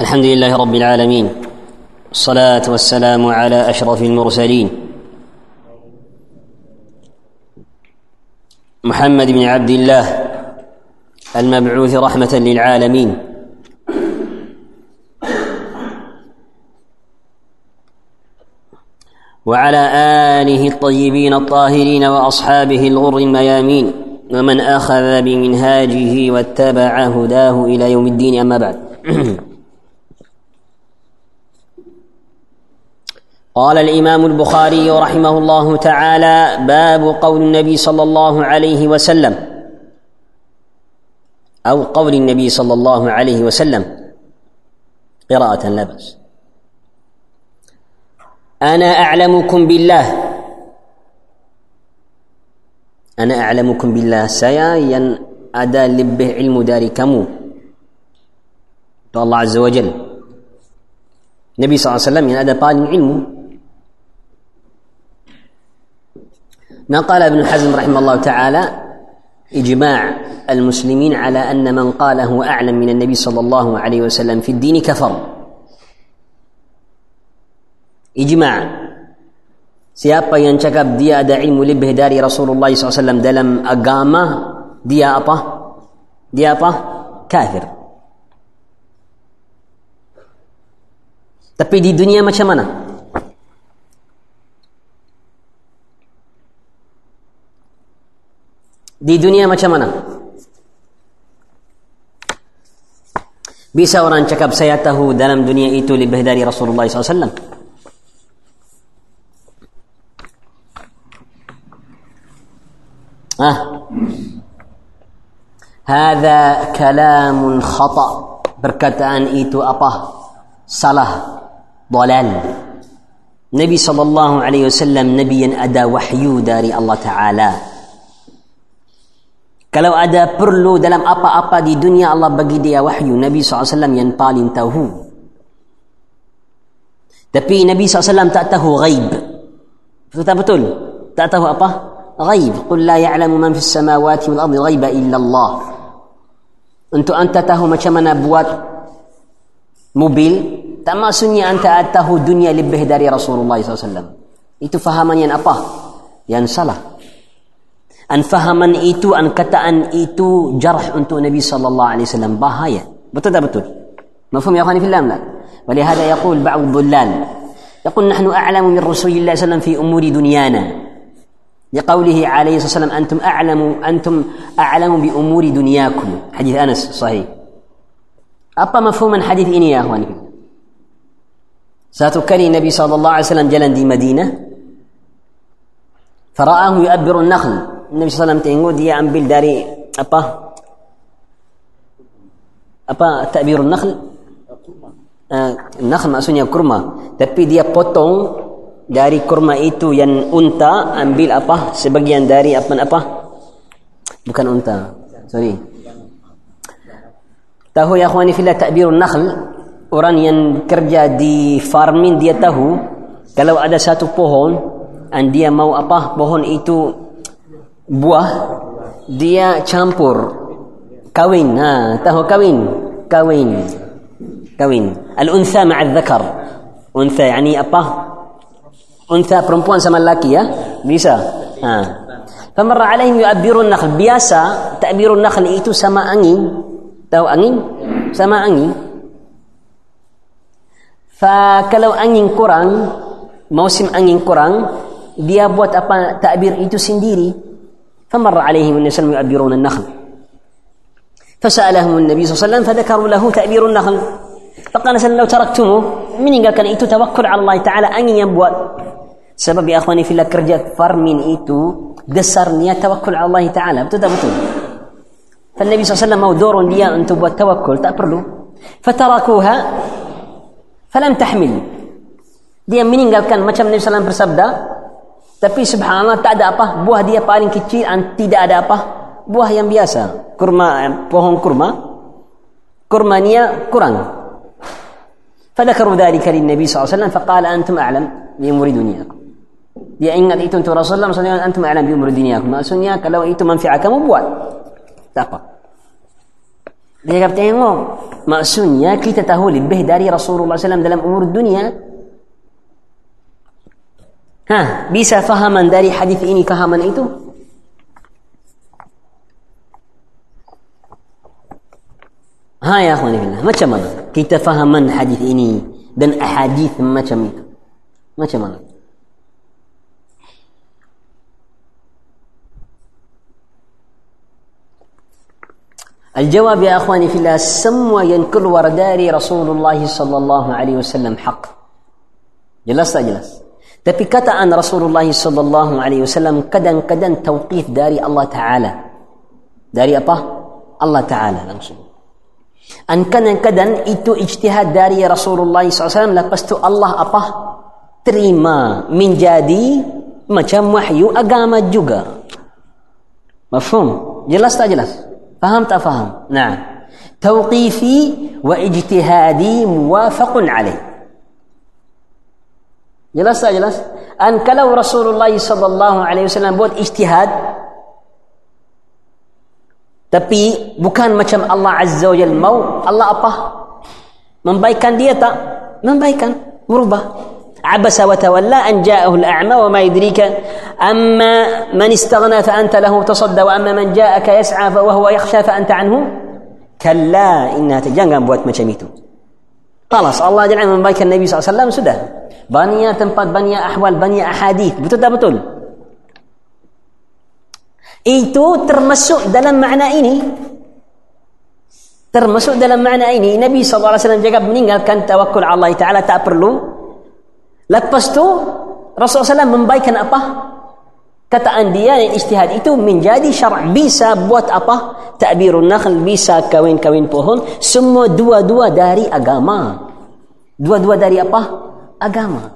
الحمد لله رب العالمين الصلاة والسلام على أشرف المرسلين. محمد بن عبد الله المبعوث رحمة للعالمين. وعلى آله الطيبين الطاهرين وأصحابه الغر الميامين ومن أخذ بمنهاجه واتبع هداه إلى يوم الدين أما بعد. قال الإمام البخاري رحمه الله تعالى باب قول النبي صلى الله عليه وسلم. أو قول النبي صلى الله عليه وسلم. قراءة لا بأس. أنا أعلمكم بالله. أنا أعلمكم بالله. Saya yang ada lebih ilmu dari kamu. Itu Allah Azza wa Jal Nabi SAW yang ada paling نقل ابن حزم رحمه الله تعالى إجماع المسلمين على أن من قاله أعلم من النبي صلى الله عليه وسلم في الدين كفر إجماع Siapa yang cakap dia ada ilmu lebih dari Rasulullah SAW dalam agama, dia apa? Dia apa? Kafir. Tapi di dunia macam mana? Di dunia macam mana? Bisa orang cakap saya tahu dalam dunia itu lebih dari Rasulullah SAW? Ah. Hada kalamun khata. Perkataan itu apa? Salah. Dalal. Nabi sallallahu alaihi wasallam nabi yang ada wahyu dari Allah Taala. Kalau ada perlu dalam apa-apa di dunia Allah bagi dia wahyu Nabi SAW yang paling tahu. Tapi Nabi SAW tak tahu ghaib. Betul tak betul? Tak tahu apa? غيب قل لا يعلم من في السماوات والأرض غيب إلا الله Untuk anta tahu macam mana buat mobil, tak maksudnya anta tahu dunia lebih dari Rasulullah SAW. Itu fahaman yang apa? Yang salah. An fahaman itu, an kataan itu jarh untuk Nabi SAW. Bahaya. Betul tak betul? مفهوم يا اخواني في الله لا ولهذا يقول بعض الضلال يقول نحن اعلم من رسول الله صلى الله عليه وسلم في امور دنيانا لقوله عليه الصلاة والسلام أنتم أعلم أنتم أعلم بأمور دنياكم حديث أنس صحيح أبا مفهوما حديث إني يا أخواني ساتكري النبي صلى الله عليه وسلم جلا دي مدينة فرآه يؤبر النخل Nabi SAW tengok dia ambil dari apa? Apa? Takbir nakhl. Uh, nakhl maksudnya kurma. Tapi dia potong dari kurma itu yang unta ambil apa? Sebagian dari apa apa? Bukan unta sorry. Tahu ya akhwani fillah takbir nakhl orang yang kerja di farming dia tahu kalau ada satu pohon dan dia mau apa? Pohon itu buah dia campur. Kawin. Ha tahu kawin? Kawin. Kawin. Al unsa ma al dhakar. Unsa yani apa? Unsa perempuan sama laki ya? Bisa. Ha. Tamar alaihim yu'abbirun nakhl. Biasa ta'birun nakhl itu sama angin. Tahu angin? Sama angin. Fa kalau angin kurang musim angin kurang dia buat apa? Takbir itu sendiri. فمر عليهم النبي صلى الله عليه وسلم يعبرون النخل. فسألهم النبي صلى الله عليه وسلم فذكروا له تعبير النخل. فقال سلم لو تركتموه من قال كان إيتو توكل على الله تعالى أن ينبوال سبب يا أخواني في الله كرجة فر من إيتو قصر نية توكل على الله تعالى. بتدبتو فالنبي صلى الله عليه وسلم دور لي أن تبوأ التوكل. تأبرلو فتركوها فلم تحمل. دي منين قال كان ما النبي صلى الله عليه وسلم برسبدا. Tapi subhanallah tak ada apa. Buah dia paling kecil dan tidak ada apa. Buah yang biasa. Kurma, pohon kurma. Kurmanya kurang. فذكروا ذلك للنبي صلى الله عليه وسلم فقال أنتم أعلم بأمور دنياكم dia ingat itu untuk Rasulullah maksudnya antum a'lam bi umur duniakum maksudnya kalau itu manfaat kamu buat tak apa Dia kata tengok. Maksudnya kita tahu lebih dari Rasulullah SAW dalam umur dunia. ها بيسا فهما داري حديث إني فهما إيتو ها يا أخواني بالله ما شمال كي تفهم حديث إني دن أحاديث ما شمال ما شمال الجواب يا أخواني في الله سم ينكر ورداري رسول الله صلى الله عليه وسلم حق جلس جلس tapi kataan Rasulullah sallallahu alaihi wasallam kadang-kadang tauqif dari Allah taala dari apa Allah taala langsung an kadang-kadang itu ijtihad dari Rasulullah SAW lepas tu Allah apa terima menjadi macam wahyu agama juga mafhum jelas tak jelas فهم تفهم نعم توقيفي واجتهادي موافق عليه jelas tak jelas an kalau Rasulullah sallallahu alaihi wasallam buat ijtihad tapi bukan macam Allah azza wa jalla mau Allah apa membaikkan dia tak membaikkan merubah عبس وتولى أن جاءه الأعمى وما يدريك أما من استغنى فأنت له تصدى وأما من جاءك يسعى وهو يخشى فأنت عنه كلا إنها تجنغ buat macam Talas Allah jadi membaikkan Nabi SAW sudah. Bania tempat bania ahwal bania ahadith betul tak betul? Itu termasuk dalam makna ini. Termasuk dalam makna ini Nabi SAW jaga meninggalkan tawakul Allah Taala tak perlu. Lepas tu Rasulullah SAW membaikkan apa? Kataan dia yang ijtihad itu menjadi syarak bisa buat apa? Ta'birun nakhl bisa kawin-kawin pohon semua dua-dua dari agama. Dua-dua dari apa? Agama.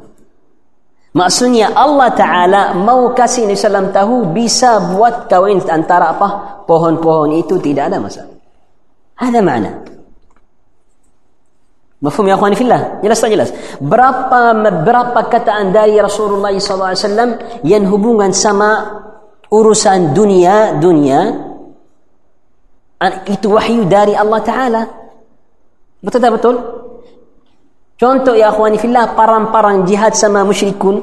Maksudnya Allah Ta'ala mau kasih Nabi SAW tahu bisa buat kawin antara apa? Pohon-pohon itu tidak ada masalah. Ada makna. Mafhum ya akhwani fillah? Jelas tak jelas? Berapa berapa kataan dari Rasulullah SAW yang hubungan sama urusan dunia dunia itu wahyu dari Allah Taala. Betul tak betul? Contoh ya akhwani fillah parang-parang jihad sama musyrikun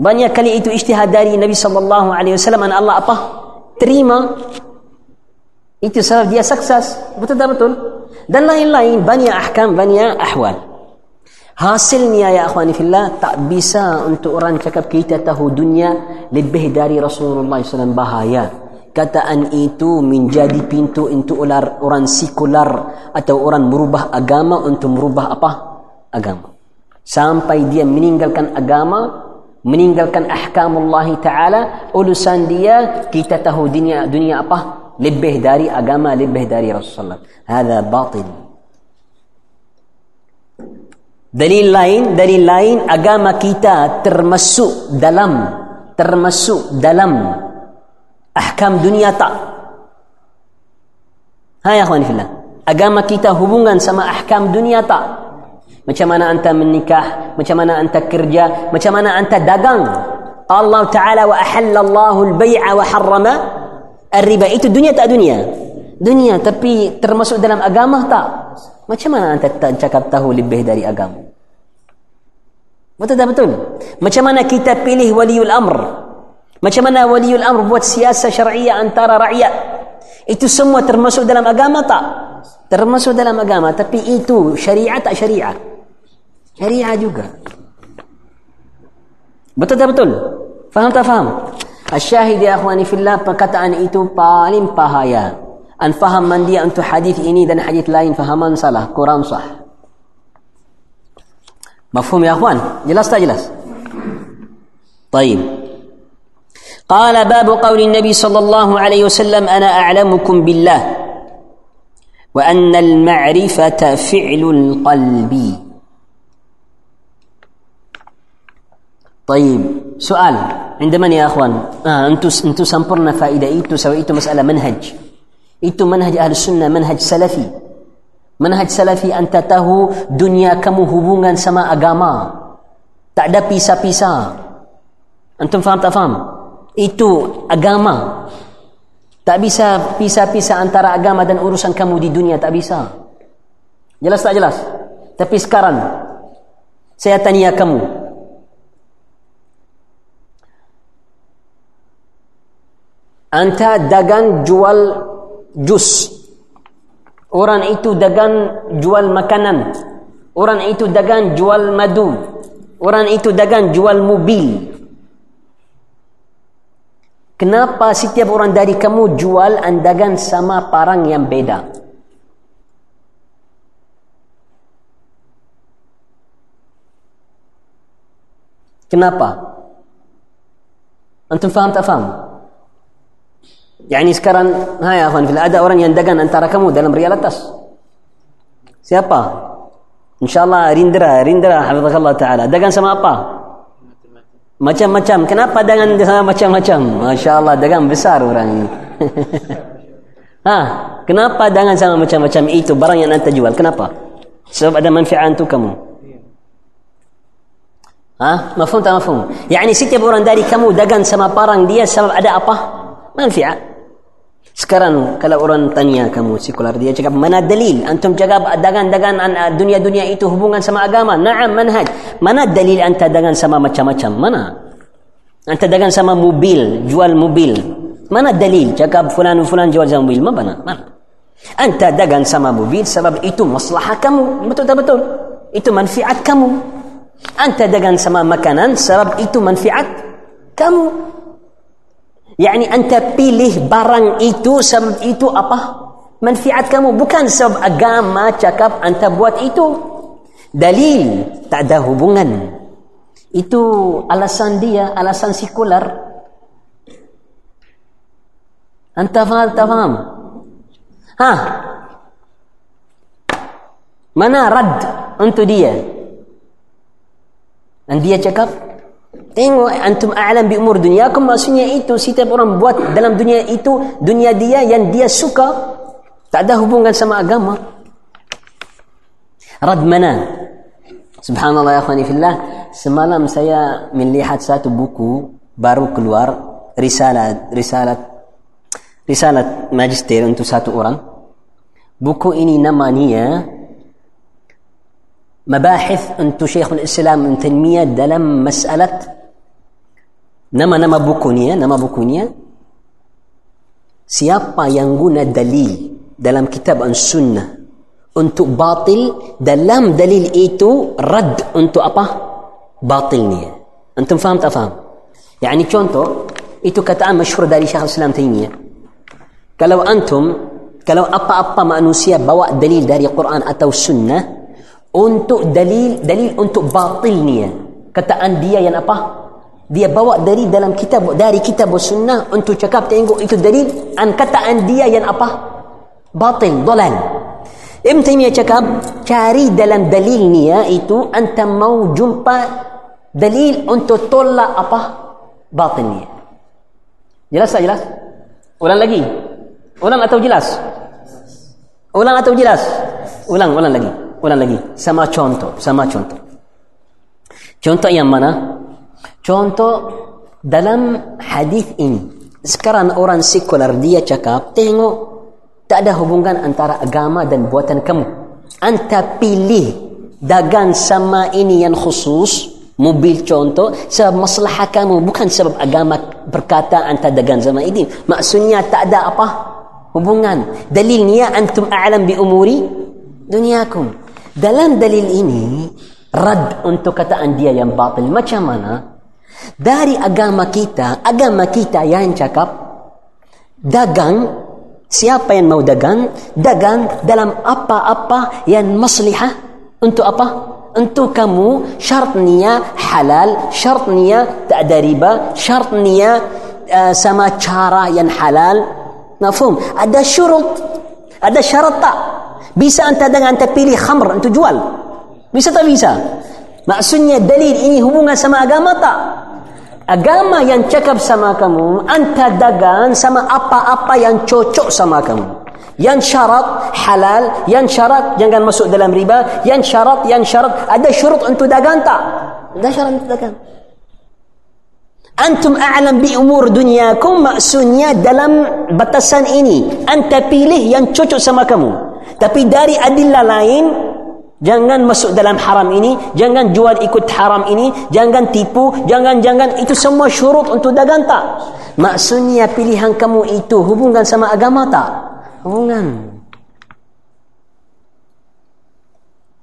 banyak kali itu ijtihad dari Nabi sallallahu alaihi wasallam Allah apa? Terima. Itu sebab dia sukses. Betul tak betul? Dan lain-lain banyak ahkam banyak ahwal. Hasilnya ya akhwani fillah tak bisa untuk orang cakap kita tahu dunia lebih dari Rasulullah SAW bahaya. Kataan itu menjadi pintu untuk ular orang sekular atau orang merubah agama untuk merubah apa? Agama. Sampai dia meninggalkan agama meninggalkan ahkam Allah Ta'ala urusan dia kita tahu dunia dunia apa lebih dari agama lebih dari Rasulullah. Hadha batil. Dalil lain dari lain agama kita termasuk dalam termasuk dalam ahkam dunia tak? Hai ya akhwani fillah. Agama kita hubungan sama ahkam dunia tak? Macam mana anta menikah macam mana anta kerja macam mana anta dagang? Allah Ta'ala wa ahallallahu al-bay'a wa harrama riba itu dunia tak dunia? Dunia tapi termasuk dalam agama tak? Macam mana anda tak cakap tahu lebih dari agama? Betul tak betul? Macam mana kita pilih waliul amr? Macam mana waliul amr buat siasa syariah antara rakyat? Itu semua termasuk dalam agama tak? Termasuk dalam agama tapi itu syariah tak syariah? Syariah juga. Betul tak betul? Faham tak faham الشاهد يا أخواني في الله فقط أن إتو بالين بهايا أن فهم من دي أنتو حديث إني دن حديث لا فهم من صلاة قرآن صح مفهوم يا أخوان جلس تجلس طيب قال باب قول النبي صلى الله عليه وسلم أنا أعلمكم بالله وأن المعرفة فعل القلب طيب سؤال عند من يا اخوان؟ آه انتم انتم سمبرنا فائده ايتو سويتو مساله منهج ايتو منهج اهل السنه منهج سلفي منهج سلفي انت تهو دنيا كم هبونغان سما اغاما tak ada pisa-pisa antum faham tak faham itu agama Tak bisa pisah-pisah antara agama dan urusan kamu di dunia. Tak bisa. Jelas tak jelas? Tapi sekarang, saya tanya kamu. Anta dagang jual jus. Orang itu dagang jual makanan. Orang itu dagang jual madu. Orang itu dagang jual mobil. Kenapa setiap orang dari kamu jual andagan sama parang yang beda? Kenapa? Antum faham tak faham? Yani sekarang, hai akhwan fillah, ada orang yang dagang antara kamu dalam realitas. Siapa? InsyaAllah Rindra, Rindra, Hafizullah Ta'ala. Dagang sama apa? Macam-macam. Kenapa dengan sama macam-macam? Masya Allah, dagang besar orang ini. ha, kenapa dengan sama macam-macam itu barang yang anda jual? Kenapa? Sebab ada manfaat untuk kamu. Ha? Mafhum tak mafhum? Yani setiap orang dari kamu dagang sama barang dia sebab ada apa? Manfaat. Sekarang kalau orang tanya kamu sekular dia cakap mana dalil? Antum cakap dagang-dagang dunia-dunia itu hubungan sama agama. Na'am manhaj. Mana dalil anta dagang sama macam-macam? Mana? Anta dagang sama mobil jual mobil. Mana dalil? Cakap fulan fulan jual sama mobil. Mana? Mana? Anta dagang sama mobil sebab itu masalah kamu. Betul tak betul? Itu manfaat kamu. Anta dagang sama makanan sebab itu manfaat kamu Yani anta pilih barang itu sebab itu apa? Manfaat kamu bukan sebab agama cakap anta buat itu. Dalil tak ada hubungan. Itu alasan dia, alasan sekular. Anta faham tak faham? Ha? Mana rad untuk dia? Dan dia cakap, Tengok antum a'lam bi umur dunyakum maksudnya itu setiap orang buat dalam dunia itu dunia dia yang dia suka tak ada hubungan sama agama. Rad mana? Subhanallah ya khani fillah. Semalam saya melihat satu buku baru keluar risalah risalah risalah magister untuk satu orang. Buku ini namanya Mabahith untuk Syekhul Islam من تنمية dalam masalah nama-nama buku ni ya, nama buku ni ya. Siapa yang guna dalil dalam kitab sunnah untuk batil dalam dalil itu rad untuk apa? Batil ni. Antum faham tak faham? Yani contoh itu kataan masyhur dari Syekh Islam Taimiyah. Kalau antum kalau apa-apa manusia bawa dalil dari Quran atau sunnah untuk dalil dalil untuk batil ni eh, kataan dia yang apa? Dia bawa dari dalam kitab dari kitab sunnah untuk cakap tengok itu dalil an kataan dia yang apa? Batil dalal. Ibn Taymiyah cakap cari dalam dalil ni ya itu anta mau jumpa dalil untuk tolak apa? Batil ni. Jelas tak jelas? Ulang lagi. Ulang atau jelas? Ulang atau jelas? Ulang ulang lagi. Ulang lagi. Sama contoh sama contoh. Contoh yang mana Contoh dalam hadis ini. Sekarang orang sekular dia cakap, tengok tak ada hubungan antara agama dan buatan kamu. Anta pilih dagang sama ini yang khusus, mobil contoh, sebab masalah kamu bukan sebab agama berkata anta dagang sama ini. Maksudnya tak ada apa hubungan. Dalilnya antum a'lam bi umuri dunyakum. Dalam dalil ini, rad untuk kataan dia yang batil. Macam mana? Dari agama kita, agama kita yang cakap dagang siapa yang mau dagang dagang dalam apa-apa yang maslihah. Untuk apa? Untuk kamu syaratnya halal syaratnya tak ada riba syaratnya uh, sama cara yang halal. Mafhum? Ada syurut ada syarat tak? Bisa anda dengan anda pilih khamr untuk jual. Bisa tak bisa? Maksudnya dalil ini hubungan sama agama tak agama yang cakap sama kamu anta dagang sama apa-apa yang cocok sama kamu yang syarat halal yang syarat jangan masuk dalam riba yang syarat yang syarat ada syurut untuk dagang tak ada syarat untuk dagang Antum a'lam bi umur dunyakum maksudnya dalam batasan ini. Anta pilih yang cocok sama kamu. Tapi dari adillah lain, jangan masuk dalam haram ini, jangan jual ikut haram ini, jangan tipu, jangan-jangan itu semua syurut untuk dagang tak. Maksudnya pilihan kamu itu hubungan sama agama tak? Hubungan.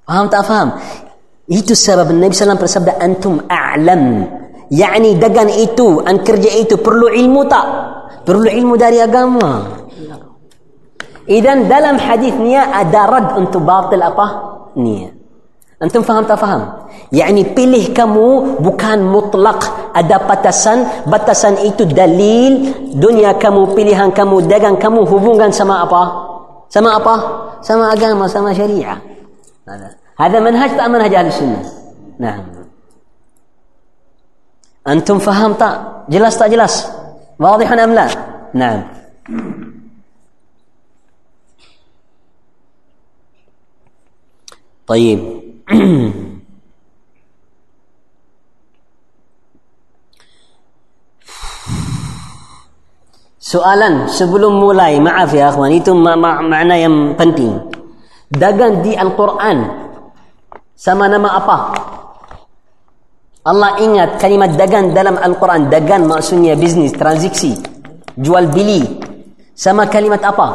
Faham tak faham? Itu sebab Nabi SAW bersabda antum a'lam. Yani dagan itu, an kerja itu perlu ilmu tak? Perlu ilmu dari agama. Idan dalam hadis ni ada rad untuk batil apa? niat. Antum faham tak faham? Yang pilih kamu bukan mutlak ada batasan. Batasan itu dalil dunia kamu, pilihan kamu, dagang kamu hubungan sama apa? Sama apa? Sama agama, sama syariah. Hada manhaj tak manhaj ahli sunnah. Nah. Antum faham tak? Jelas tak jelas? Wadihan amla? Nah. Nah. طيب Soalan sebelum mulai, maaf ya akhwan, itu makna yang penting. Dagang di Al-Quran sama nama apa? Allah ingat kalimat dagan dalam Al-Quran. Dagan maksudnya bisnis, transaksi, jual beli. Sama kalimat apa?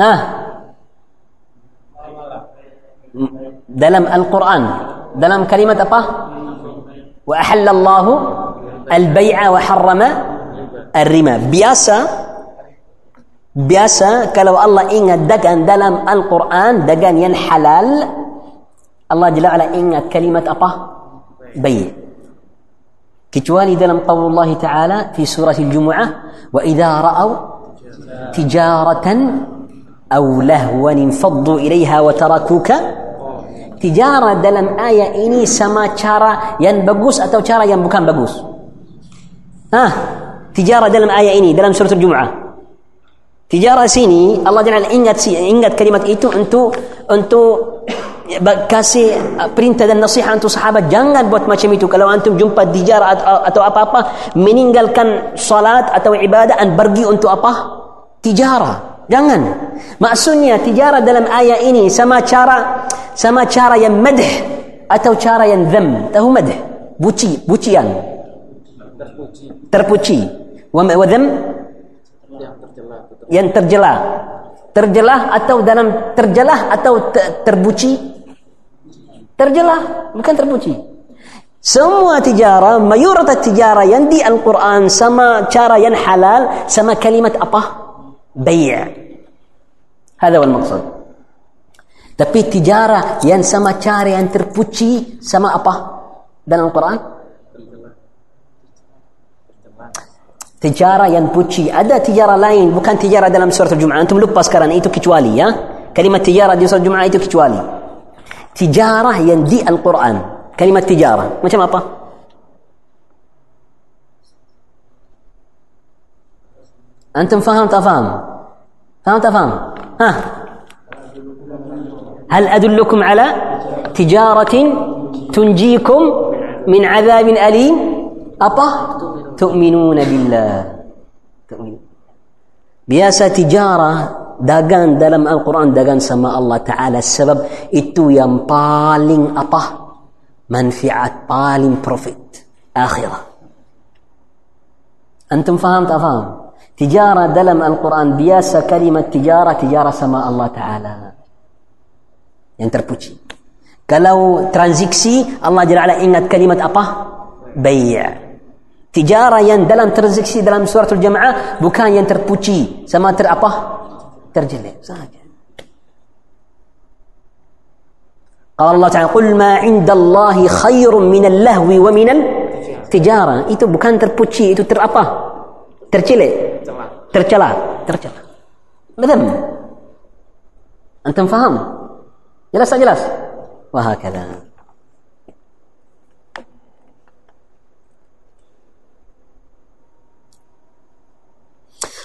ها؟ دلم القرآن. دلم كلمة أبا وأحل الله البيع وحرم الرما بياسا بياسا كلو الله إن دقن دلم القرآن دقن ين حلال الله جل على إن كلمة أبا بيع كتوالي دلم قول الله تعالى في سورة الجمعة وإذا رأوا تجارة ilaiha wa tarakuka tijara dalam ayat ini sama cara yang bagus atau cara yang bukan bagus. Ha, tijara dalam ayat ini dalam surah Al-Jumu'ah Tijarah sini Allah Jalla ingat ingat kalimat itu untuk untuk kasih perintah dan nasihat untuk sahabat jangan buat macam itu kalau antum jumpa tijarah atau apa-apa meninggalkan salat atau ibadah dan pergi untuk apa? Tijarah. Jangan. Maksudnya tijarah dalam ayat ini sama cara sama cara yang madh atau cara yang dham. Tahu madh? Buci, bucian. Terpuji. Terpuji. Wa dham yang terjelah terjelah atau dalam terjelah atau terbuci terjelah bukan terbuci semua tijara mayoritas tijara yang di Al-Quran sama cara yang halal sama kalimat apa Bayar. hadha wal maksud? tapi tijarah yang sama cara yang terpuji sama apa dalam Al-Quran? Tijarah yang puji. Ada tijarah lain, bukan tijarah dalam surat Al-Jum'ah. Antum lupa sekarang, itu kecuali ya. Kalimat tijarah di surat Al-Jum'ah itu kecuali. Tijarah yang di Al-Quran. Kalimat tijarah. Macam apa? أنتم فهمت أفهم؟ فهمت أفهم؟ ها. هل أدلكم على تجارة تنجيكم من عذاب أليم؟ أبا تؤمنون بالله. تؤمنون. بياسة تجارة داقان دلم القرآن دقان سماء الله تعالى السبب إتو ينطالن أطه منفعة طالن بروفيت آخرة أنتم فهمت أفهم؟ Tijarah dalam Al-Quran biasa kalimat tijarah tijarah sama Allah Ta'ala yang terpuji kalau transaksi Allah Jalla ingat kalimat apa bay' Tijara yang dalam transaksi dalam suratul jamaah bukan yang terpuji sama ter apa? Terjelek Allah Ta'ala qul ma 'inda Allah khairun min al-lahwi wa min al-tijara. Itu bukan terpuji, itu ter apa? tercela tercela tercela مذم أنتم فهم جلس أجلس وهكذا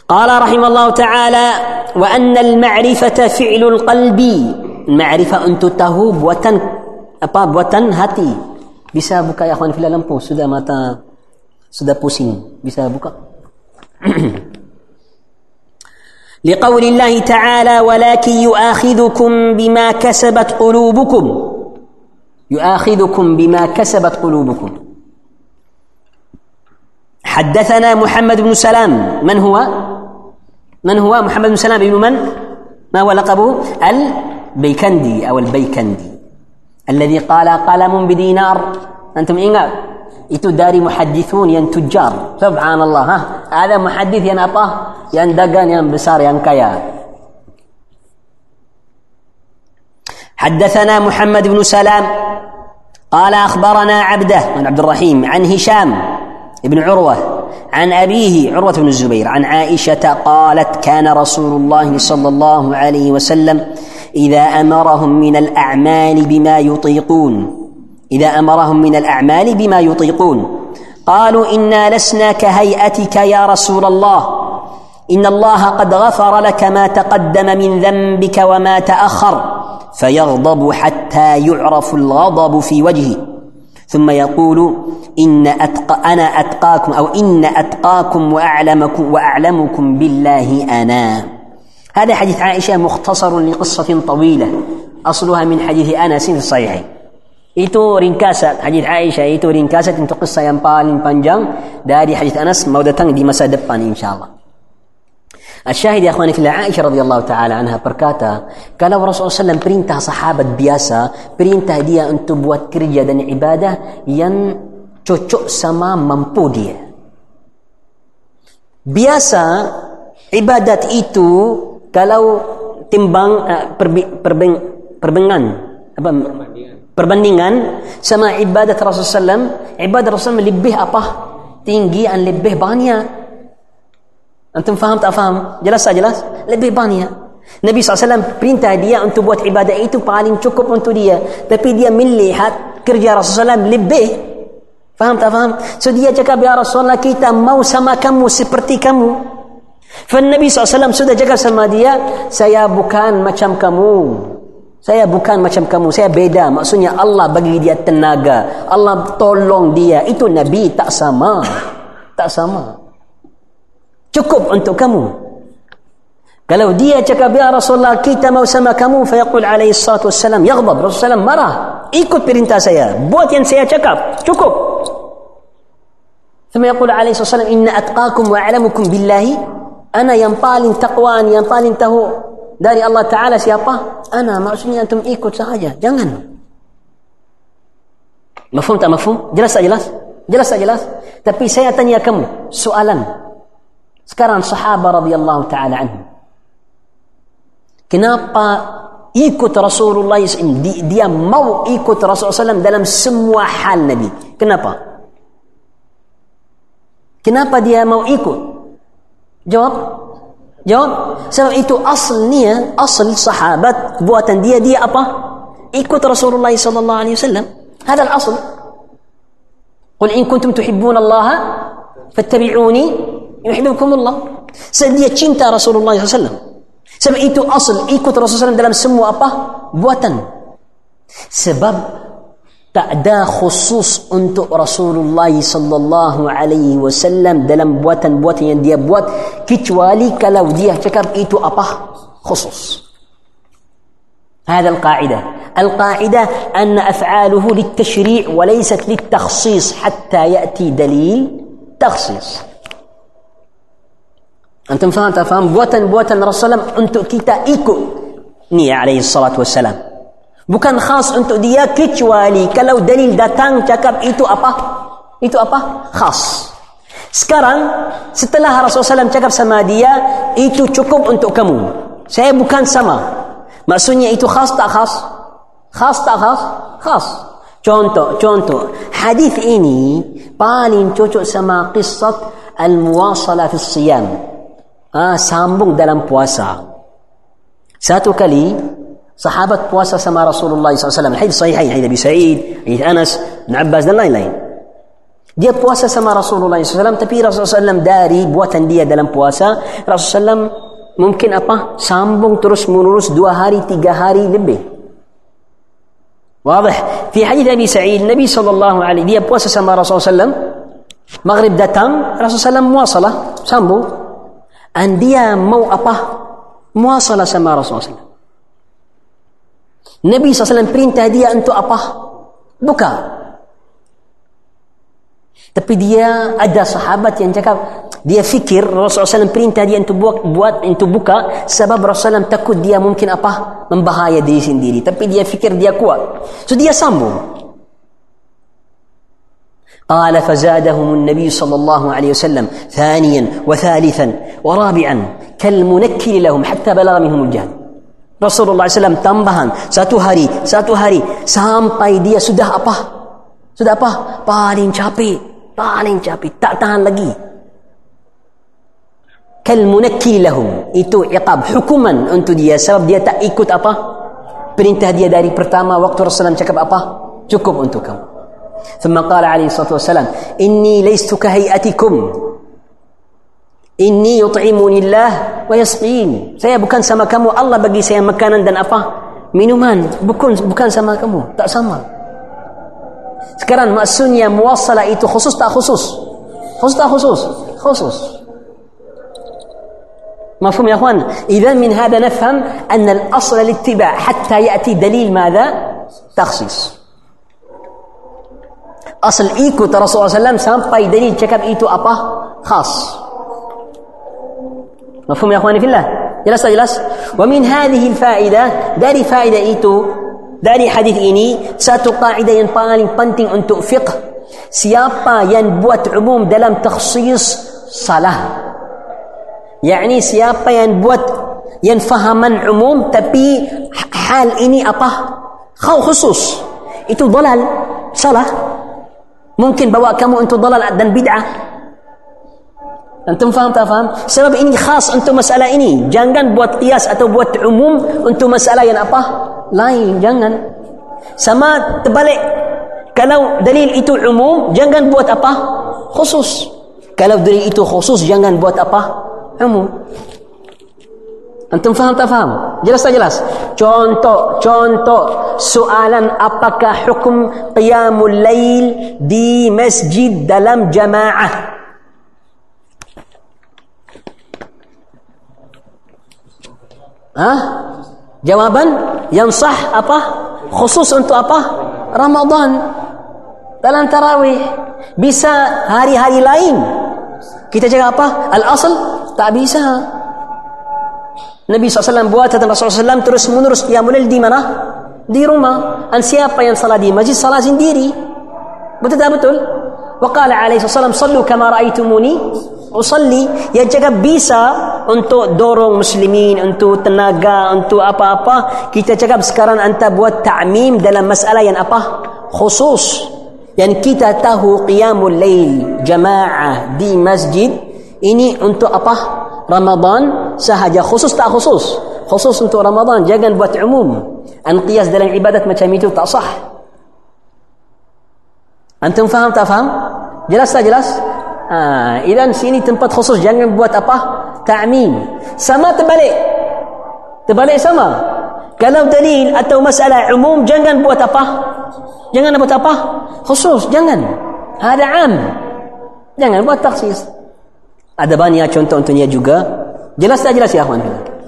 قال رحمه الله تعالى وأن المعرفة فعل القلب معرفة untuk tahu buatan apa buatan hati bisa buka ya kawan filah lampu sudah mata sudah pusing bisa buka لقول الله تعالى ولكن يؤاخذكم بما كسبت قلوبكم. يؤاخذكم بما كسبت قلوبكم. حدثنا محمد بن سلام. من هو؟ من هو محمد بن سلام ابن من؟ ما هو لقبه؟ البيكندي أو البيكندي. الذي قال قلم بدينار أنتم إنقاذ itu dari muhaddithun yang tujar subhanallah ha? ada muhaddith yang apa? Yang dagang yang besar yang kaya. حدثنا محمد بن سلام قال أخبرنا عبده بن عبد الرحيم عن هشام بن عروة عن أبيه عروة بن الزبير عن عائشة قالت كان رسول الله صلى الله عليه وسلم إذا أمرهم من الأعمال بما يطيقون إذا أمرهم من الأعمال بما يطيقون. قالوا إنا لسنا كهيئتك يا رسول الله. إن الله قد غفر لك ما تقدم من ذنبك وما تأخر. فيغضب حتى يعرف الغضب في وجهه. ثم يقول إن أتقى أنا أتقاكم أو إن أتقاكم وأعلمكم وأعلمكم بالله أنا. هذا حديث عائشة مختصر لقصة طويلة. أصلها من حديث أنس في الصحيحين. Itu ringkasan hadis Aisyah itu ringkasan untuk kisah yang paling panjang dari hadis Anas mau datang di masa depan insyaallah. Asyahid ya akhwani fillah Aisyah radhiyallahu taala anha berkata, kalau Rasulullah SAW perintah sahabat biasa, perintah dia untuk buat kerja dan ibadah yang cocok sama mampu dia. Biasa ibadat itu kalau timbang perbing, perbengan apa perbandingan sama ibadat Rasulullah SAW ibadat Rasulullah lebih apa? Tinggi dan lebih banyak. Antum faham tak faham? Jelas tak jelas? Lebih banyak. Nabi SAW perintah dia untuk buat ibadat itu paling cukup untuk dia. Tapi dia melihat kerja Rasulullah SAW lebih. Faham tak faham? So dia cakap ya Rasulullah kita mau sama kamu seperti kamu. Nabi SAW sudah cakap sama dia saya bukan macam kamu saya bukan macam kamu, saya beda. Maksudnya Allah bagi dia tenaga. Allah tolong dia. Itu Nabi tak sama. Tak sama. Cukup untuk kamu. Kalau dia cakap, Ya Rasulullah, kita mau sama kamu. Fayaqul alaihi salatu wassalam. Yaghdab. Rasulullah marah. Ikut perintah saya. Buat yang saya cakap. Cukup. ثم يقول عليه الصلاة والسلام إن أتقاكم وأعلمكم بالله أنا yang paling taqwan yang paling tahu dari Allah Ta'ala siapa? Ana maksudnya antum ikut sahaja. Jangan. Mafhum tak mafhum? Jelas tak jelas? Jelas tak jelas? Tapi saya tanya kamu soalan. Sekarang sahabat radhiyallahu ta'ala anhu. Kenapa ikut Rasulullah dia mau ikut Rasulullah SAW dalam semua hal Nabi? Kenapa? Kenapa dia mau ikut? Jawab. Jawab. Sebab itu asalnya, asal sahabat buatan dia dia apa? Ikut Rasulullah sallallahu alaihi wasallam. هذا الأصل قل إن كنتم تحبون الله فاتبعوني يحببكم الله Sebab dia cinta Rasulullah SAW. Sebab itu asal ikut Rasulullah SAW dalam semua apa? Buatan. Sebab tak ada khusus untuk Rasulullah sallallahu alaihi wasallam dalam buatan-buatan yang dia buat kecuali kalau dia cakap itu apa? Khusus. هذا القاعدة القاعدة أن أفعاله للتشريع وليست للتخصيص حتى يأتي دليل تخصيص أنتم فهمت فهم بوتن بوتن رسول الله أنتم كتا إيكو نية عليه الصلاة والسلام bukan khas untuk dia kecuali kalau dalil datang cakap itu apa? Itu apa? Khas. Sekarang setelah Rasulullah SAW cakap sama dia itu cukup untuk kamu. Saya bukan sama. Maksudnya itu khas tak khas? Khas tak khas? Khas. Contoh contoh. Hadis ini paling cocok sama kisah al-muwasalah fi siyam ah, sambung dalam puasa. Satu kali صحابة بواسة سما رسول الله صلى الله عليه وسلم. الحديث صحيحين حديث أبي سعيد حديث أنس بن عباس لاين لاين دي بواسة سما رسول الله صلى الله عليه وسلم. تبي رسول الله صلى الله عليه وسلم داري بوتن دي دلم بواسة رسول الله صلى الله عليه وسلم ممكن أبا سامبون ترس منورس دو هاري تيجا هاري لبي. واضح؟ في حديث أبي سعيد النبي صلى الله عليه دي بواسة سما رسول الله صلى الله عليه وسلم. مغرب داتام رسول الله صلى الله عليه وسلم مواصلة. سامبون أن أنديا مو أبا مواصلة سما رسول الله صلى الله عليه وسلم. Nabi SAW perintah dia untuk apa buka tapi dia ada sahabat yang cakap dia fikir Rasulullah SAW perintah dia untuk buat, buat untuk buka sebab Rasulullah SAW takut dia mungkin apa membahaya diri sendiri tapi dia fikir dia kuat so dia sambung قال فزادهم النبي صلى الله عليه وسلم ثانيا وثالثا ورابعا كالمنكر لهم حتى بلغ منهم الجهل Rasulullah SAW tambahan satu hari satu hari sampai dia sudah apa sudah apa paling capek paling capek tak tahan lagi kalmunakki lahum itu iqab hukuman untuk dia sebab dia tak ikut apa perintah dia dari pertama waktu Rasulullah cakap apa cukup untuk kamu ثم قال عليه الصلاة والسلام إني ليست كهيئتكم إني يطعمني الله ويسقين saya bukan sama kamu Allah bagi saya makanan dan apa minuman bukan bukan sama kamu tak sama sekarang maksudnya muwasalah itu khusus tak khusus khusus tak khusus khusus مفهوم يا اخوان اذا من هذا نفهم ان الاصل الاتباع حتى ياتي دليل ماذا تخصيص اصل الله عليه وسلم sampai دليل cakap itu apa خاص مفهوم يا إخواني في الله؟ جلس جلس طيب، ومن هذه الفائدة داري فائدة إيتو داري حديث اني ساتو قاعدة ان بالين بانتين أن توفق سيابا ينبوت عموم دلم تخصيص صلاة. يعني سيابا ينبوت ينفهم عموم تبي حال اني أطه خصوص. ايتو ضلال صلاة. ممكن بواء كم إنتو ضلال دن بدعة. Antum faham tak faham sebab ini khas untuk masalah ini jangan buat kias atau buat umum untuk masalah yang apa lain jangan sama terbalik kalau dalil itu umum jangan buat apa khusus kalau dalil itu khusus jangan buat apa umum. Antum faham tak faham? Jelas tak jelas? Contoh, contoh soalan apakah hukum qiyamul lail di masjid dalam jamaah? Ha? Jawaban yang sah apa? Khusus untuk apa? Ramadan. Dalam tarawih. Bisa hari-hari lain. Kita jaga apa? Al asal Tak bisa. Nabi SAW buat dan Rasulullah SAW terus menerus Qiyamulil di mana? Di rumah. Dan siapa yang salah di majlis? Salah sendiri. Betul tak betul? Wa qala alaihi wasallam sallu kama raaitumuni usalli ya jaga bisa untuk dorong muslimin untuk tenaga untuk apa-apa kita cakap sekarang anta buat ta'mim dalam masalah yang apa khusus yang kita tahu qiyamul lail jamaah di masjid ini untuk apa? Ramadan sahaja khusus tak khusus? Khusus untuk Ramadan jangan buat umum. An qiyas dalam ibadat macam itu tak sah. Antum faham tak faham? Jelas tak jelas? Ha, idan sini tempat khusus jangan buat apa? Ta'mim. Sama terbalik. Terbalik sama. Kalau dalil atau masalah umum jangan buat apa? Jangan buat apa? Khusus, jangan. Ada am. Jangan buat taksis. ada banyak contoh untuknya juga jelas tak jelas ya akhwan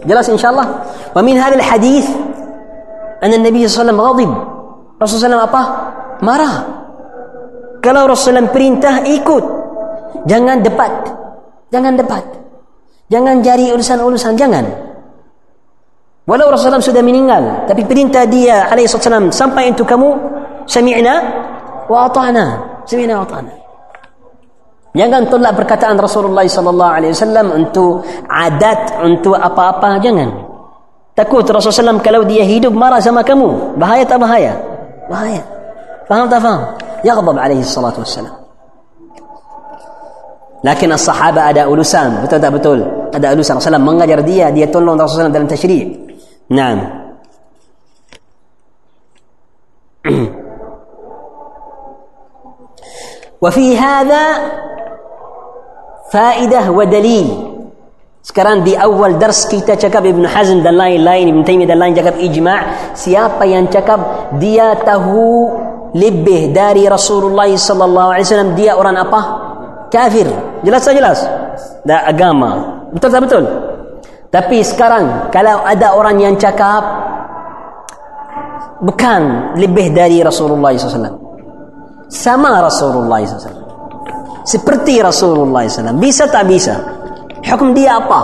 jelas insyaallah wa min hadha hadis anna nabi wasallam ghadib rasulullah apa marah kalau rasulullah perintah ikut jangan debat jangan debat jangan jari urusan-urusan jangan walau rasulullah sudah meninggal tapi perintah dia alaihi wasallam sampai untuk kamu sami'na wa ata'na sami'na wa ata'na Jangan tolak perkataan Rasulullah sallallahu alaihi wasallam untuk adat untuk apa-apa jangan. Takut Rasulullah SAW kalau dia hidup marah sama kamu. Bahaya tak bahaya? Bahaya. Faham tak faham? Yaghdab alaihi salatu wassalam. Lakin as-sahaba ada ulusan. Betul tak betul? Ada ulusan. Rasulullah mengajar dia. Dia tolong Rasulullah dalam tashri' Naam. وفي هذا فائدة ودليل Sekarang di awal dars kita cakap Ibn Hazm dan lain-lain, Ibn Taymiyah dan lain cakap ijma' siapa yang cakap dia tahu lebih dari Rasulullah sallallahu alaihi wasallam dia orang apa? Kafir. Jelas tak jelas? Dah agama. Betul tak betul? Tapi sekarang kalau ada orang yang cakap bukan lebih dari Rasulullah SAW. Sama Rasulullah SAW. Seperti Rasulullah SAW. Bisa tak bisa? Hukum dia apa?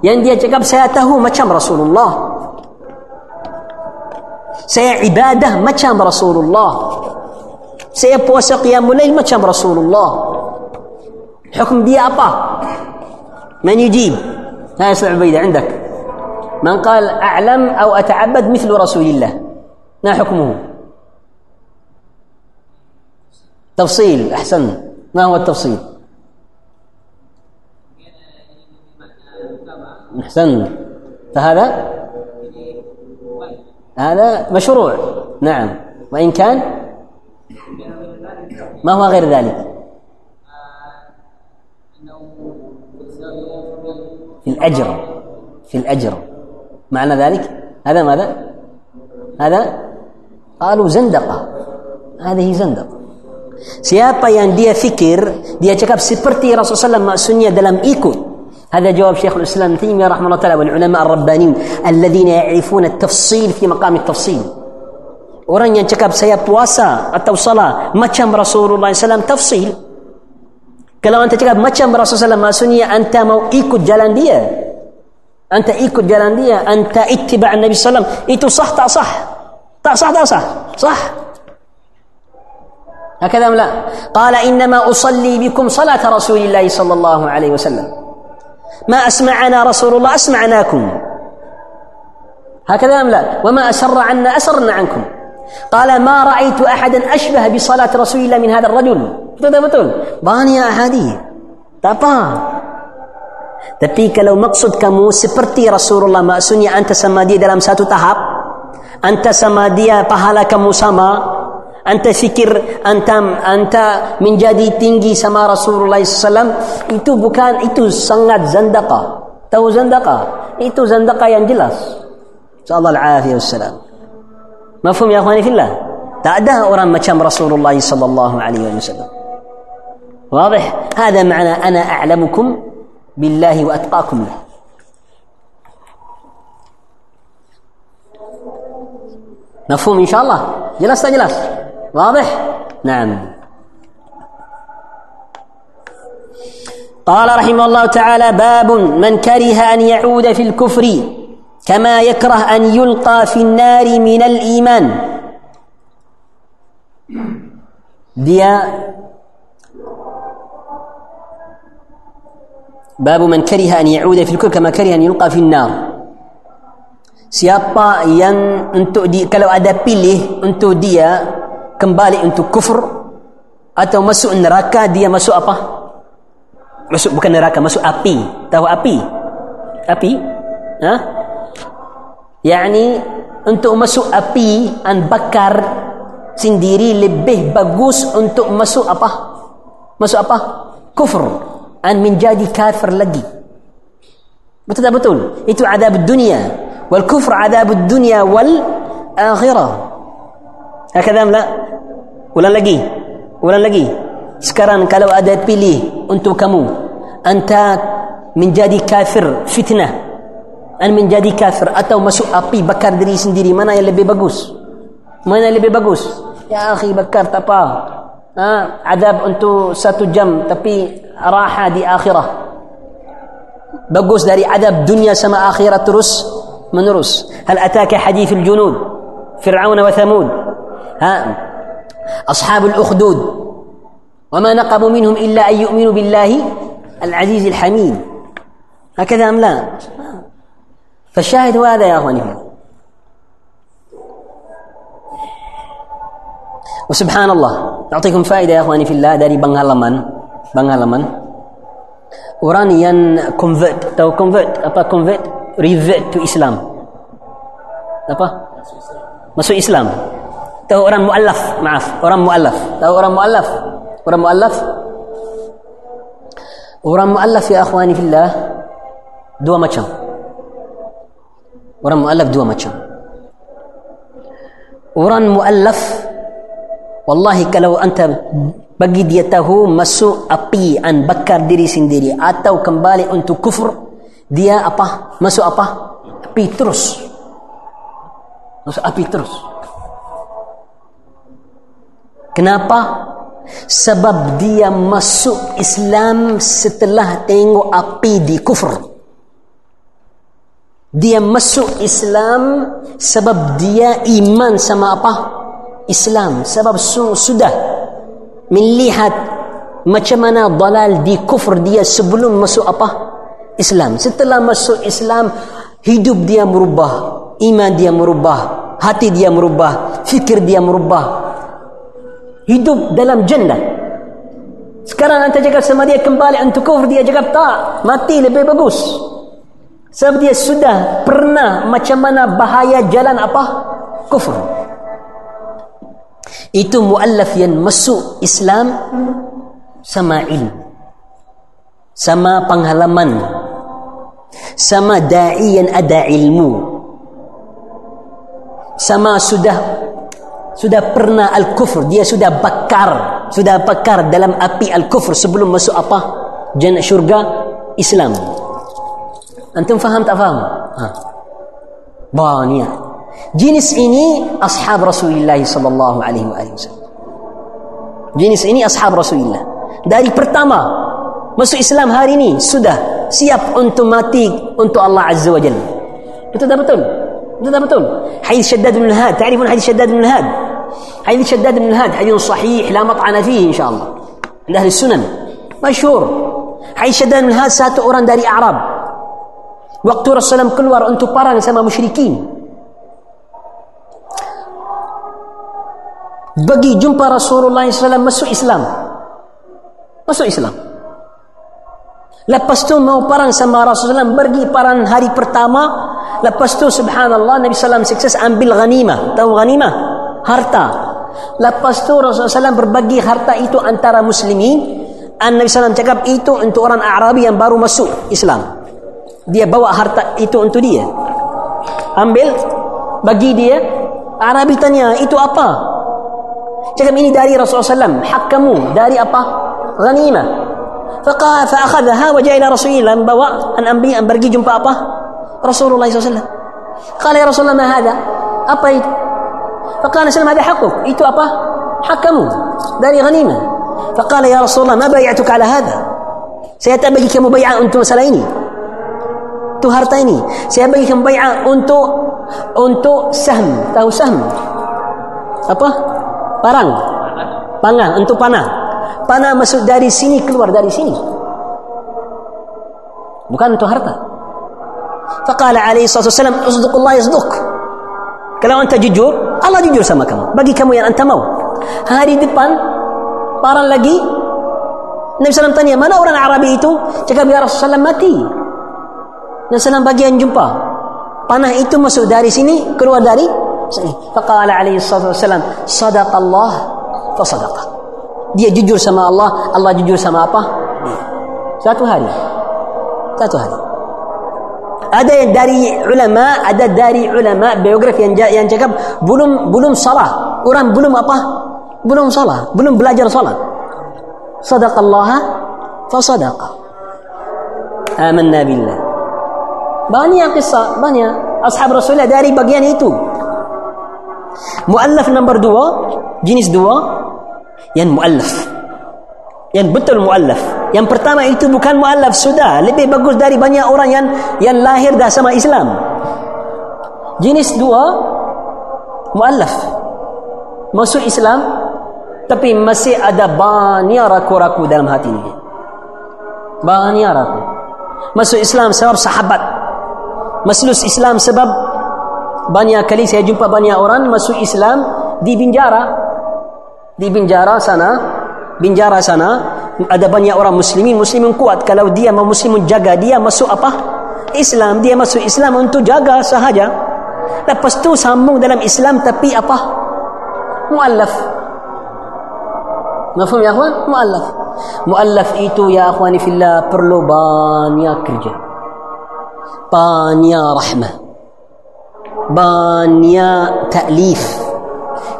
Yang dia cakap saya tahu macam Rasulullah. Saya ibadah macam Rasulullah. Saya puasa qiyamul lail macam Rasulullah. Hukum dia apa? من يجيب؟ ها يسمع عبيدة عندك. من قال أعلم أو أتعبد مثل رسول الله. ما حكمه؟ تفصيل أحسن. ما هو التفصيل؟ أحسن. فهذا؟ هذا مشروع. نعم. وإن كان؟ ما هو غير ذلك؟ في الأجر في الأجر. معنى ذلك؟ هذا ماذا؟ هذا؟ قالوا زندقة. هذه زندقة. Siapa yang dia fikir, dia cakap seperti Rasulullah SAW maksudnya dalam ikut. هذا جواب شيخ الاسلام تيميه رحمه الله تعالى والعلماء الربانيون الذين يعرفون التفصيل في مقام التفصيل orang yang cakap saya puasa atau salat macam Rasulullah SAW tafsil. Kalau anda cakap macam Rasulullah SAW maksudnya anda mau ikut jalan dia. Anda ikut jalan dia anda ittiba' Nabi SAW itu sah tak sah? Tak sah tak sah? Sah. هكذا لا قال إنما أصلي بكم صلاة رسول الله صلى الله عليه وسلم ما أسمعنا رسول الله أسمعناكم هكذا أم لا وما أسر عنا أسرنا عنكم قال ما رأيت أحدا أشبه بصلاة رسول الله من هذا الرجل betul betul? Banyak hadis. Tak apa. Tapi kalau maksud kamu seperti Rasulullah maksudnya anta sama dia dalam satu tahap anta sama dia pahala kamu sama anta fikir anta anta menjadi tinggi sama Rasulullah SAW itu bukan itu sangat zandaka tahu zandaka itu zandaka yang jelas. Insyaallah al-afiyah wassalam mafhum ya akhwani fillah? Tak ada orang macam Rasulullah sallallahu alaihi wasallam واضح؟ هذا معنى أنا أعلمكم بالله وأتقاكم له. مفهوم إن شاء الله؟ جلست جلست. واضح؟ نعم. قال رحمه الله تعالى باب من كره أن يعود في الكفر كما يكره أن يلقى في النار من الإيمان. Dia Bab man kariha an ya'uda fil kul kama kariha an yulqa fil nar. Siapa yang untuk di kalau ada pilih untuk dia kembali untuk kufur atau masuk neraka dia masuk apa? Masuk bukan neraka, masuk api. Tahu api? Api? Ha? Yani untuk masuk api an bakar sendiri lebih bagus untuk masuk apa? Masuk apa? Kufur. An menjadi kafir lagi. Betul tak betul? Itu adab dunia. Wal kufur adab dunia wal akhirah. Hakadam la? Ulang lagi. Ulang lagi. Sekarang kalau ada pilih untuk kamu, anta menjadi kafir fitnah, an menjadi kafir atau masuk api bakar diri sendiri, mana yang lebih bagus? Mana yang lebih bagus? Ya akhi bakar tak apa. Ha, adab untuk satu jam tapi raha di akhirah. Bagus dari adab dunia sama akhirat terus menerus. Hal ataka hadithul junud Fir'aun wa Thamud. Ha, أصحاب الأخدود. وما نقموا منهم إلا أن يؤمنوا بالله العزيز الحميد. هكذا أم لا؟ فالشاهد هو هذا يا أخواني. وسبحان الله. أعطيكم فائدة يا أخواني في الله. داري بنغالمان pengalaman? Orang yang convert atau convert? Apa convert? Revert to Islam. Apa? Masuk Islam. Atau orang muallaf? Maaf orang muallaf. Atau orang muallaf? Orang muallaf? Orang muallaf ya akhwani fillah dua macam. Orang muallaf dua macam. Orang muallaf wallahi kalau anta bagi dia tahu masuk api an bakar diri sendiri atau kembali untuk kufur dia apa? Masuk apa? Api terus. Masuk api terus. Kenapa? Sebab dia masuk Islam setelah tengok api di kufur. Dia masuk Islam sebab dia iman sama apa Islam sebab sudah melihat macam mana dalal di kufur dia sebelum masuk apa? Islam. Setelah masuk Islam, hidup dia merubah, iman dia merubah, hati dia merubah, fikir dia merubah. Hidup dalam jannah. Sekarang anda cakap sama dia kembali untuk kufur, dia cakap tak, mati lebih bagus. Sebab dia sudah pernah macam mana bahaya jalan apa? Kufur. Itu muallaf yang masuk Islam sama ilmu. Sama pengalaman. Sama da'i yang ada ilmu. Sama sudah sudah pernah al-kufr. Dia sudah bakar. Sudah bakar dalam api al-kufr sebelum masuk apa? Jannah syurga Islam. Antum faham tak faham? Ha. Banyak. Jenis ini ashab Rasulullah sallallahu alaihi wasallam. Jenis ini ashab Rasulullah. Dari pertama masuk Islam hari ini sudah siap untuk mati untuk Allah Azza wa Jalla. Betul tak betul? Betul tak betul? Hadis Shaddad bin Al-Had, تعرفون hadis Shaddad bin Al-Had? Hadis Shaddad bin Al-Had hadis sahih la mat'ana fihi insyaallah. Dari ahli sunan. Masyhur. Hadis Shaddad bin Al-Had satu orang dari Arab. Waktu Rasulullah keluar untuk perang sama musyrikin. Bagi jumpa Rasulullah SAW masuk Islam. Masuk Islam. Lepas tu mau perang sama Rasulullah pergi perang hari pertama. Lepas tu subhanallah Nabi SAW sukses ambil ghanimah. Tahu ghanimah? Harta. Lepas tu Rasulullah SAW berbagi harta itu antara muslimin. Dan Nabi SAW cakap itu untuk orang Arabi yang baru masuk Islam. Dia bawa harta itu untuk dia. Ambil bagi dia. Arabi tanya itu apa Cakap ini dari Rasulullah SAW. Hak kamu. Dari apa? Ghanimah. Faqah fa'akhadha wa ja'ila Rasulullah. Bawa an ambil an pergi jumpa apa? Rasulullah SAW. Kala ya Rasulullah ma hada? Apa itu? Faqala sallam hada hakuk. Itu apa? Hak kamu. Dari ghanimah. Faqala ya Rasulullah ma bayatuka ala hada? Saya tak bagi kamu bayar untuk masalah ini. Itu harta ini. Saya bagi kamu bayar untuk untuk sahm. Tahu sahm? Apa? Parang. Panah untuk panah. Panah masuk dari sini keluar dari sini. Bukan untuk harta. Faqala alaihi salatu wasallam usduqullah yasduq kalau anda jujur Allah jujur sama kamu. Bagi kamu yang anda mau. Hari depan parang lagi Nabi SAW tanya mana orang Arabi itu? Cakap ya Rasulullah mati. Nabi SAW bagian jumpa. Panah itu masuk dari sini keluar dari sahih. Faqala alaihi salatu wasalam, "Shadaqa fa shadaqa." Dia jujur sama Allah, Allah jujur sama apa? Satu hari. Satu hari. Ada yang dari ulama, ada dari ulama biografi yang yang cakap belum belum salah. Orang belum apa? Belum salah, belum belajar salat. Sadaqallah, fa shadaqa. Amanna billah. Banyak kisah, banyak. Ashab Rasulullah dari bagian itu. Muallaf nombor dua, jenis dua, yang muallaf. Yang betul muallaf. Yang pertama itu bukan muallaf sudah, lebih bagus dari banyak orang yang yang lahir dah sama Islam. Jenis dua, muallaf. Masuk Islam tapi masih ada banyak raku-raku dalam hati ini. Banyak raku. Masuk Islam sebab sahabat. Masuk Islam sebab banyak kali saya jumpa banyak orang masuk Islam di Binjara di Binjara sana Binjara sana ada banyak orang muslimin. Muslimin kuat. Kalau dia mau muslimin jaga dia masuk apa? Islam. Dia masuk Islam untuk jaga sahaja. Lepas tu sambung dalam Islam tapi apa? Muallaf. Mafhum ya akhwan? Muallaf. Muallaf itu ya akhwani fillah perlu banyak kerja. Banyak rahmah banyak taklif.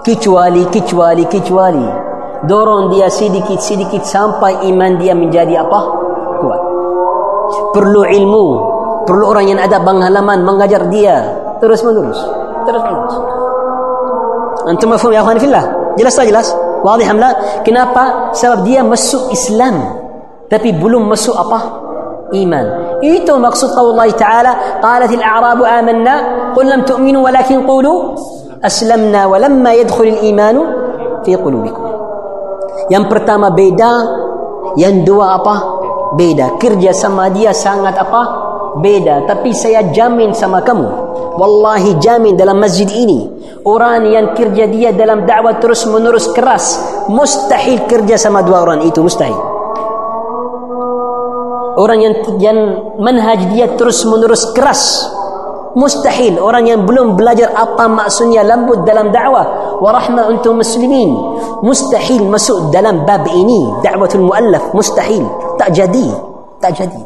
Kecuali kecuali kecuali. Dorong dia sedikit sedikit sampai iman dia menjadi apa? Kuat. Perlu ilmu. Perlu orang yang ada pengalaman mengajar dia. Terus menerus. Terus menerus. Antum mafhum ya akhwan fillah jelas tak jelas? Wadih am la? Kenapa? Sebab dia masuk Islam. Tapi belum masuk apa? Iman itu maksud qaul Allah taala qalat al-a'rab amanna qul lam tu'minu walakin qulu aslamna walamma yadkhul al-iman fi qulubikum yang pertama beda yang dua apa beda kerja sama dia sangat apa beda tapi saya jamin sama kamu wallahi jamin dalam masjid ini orang yang kerja dia dalam dakwah terus menerus keras mustahil kerja sama dua orang itu mustahil orang yang yang manhaj dia terus menerus keras. Mustahil orang yang belum belajar apa maksudnya lembut dalam dakwah. Wa rahmah untuk muslimin. Mustahil masuk dalam bab ini. Da'watul muallaf mustahil. Tak jadi. Tak jadi.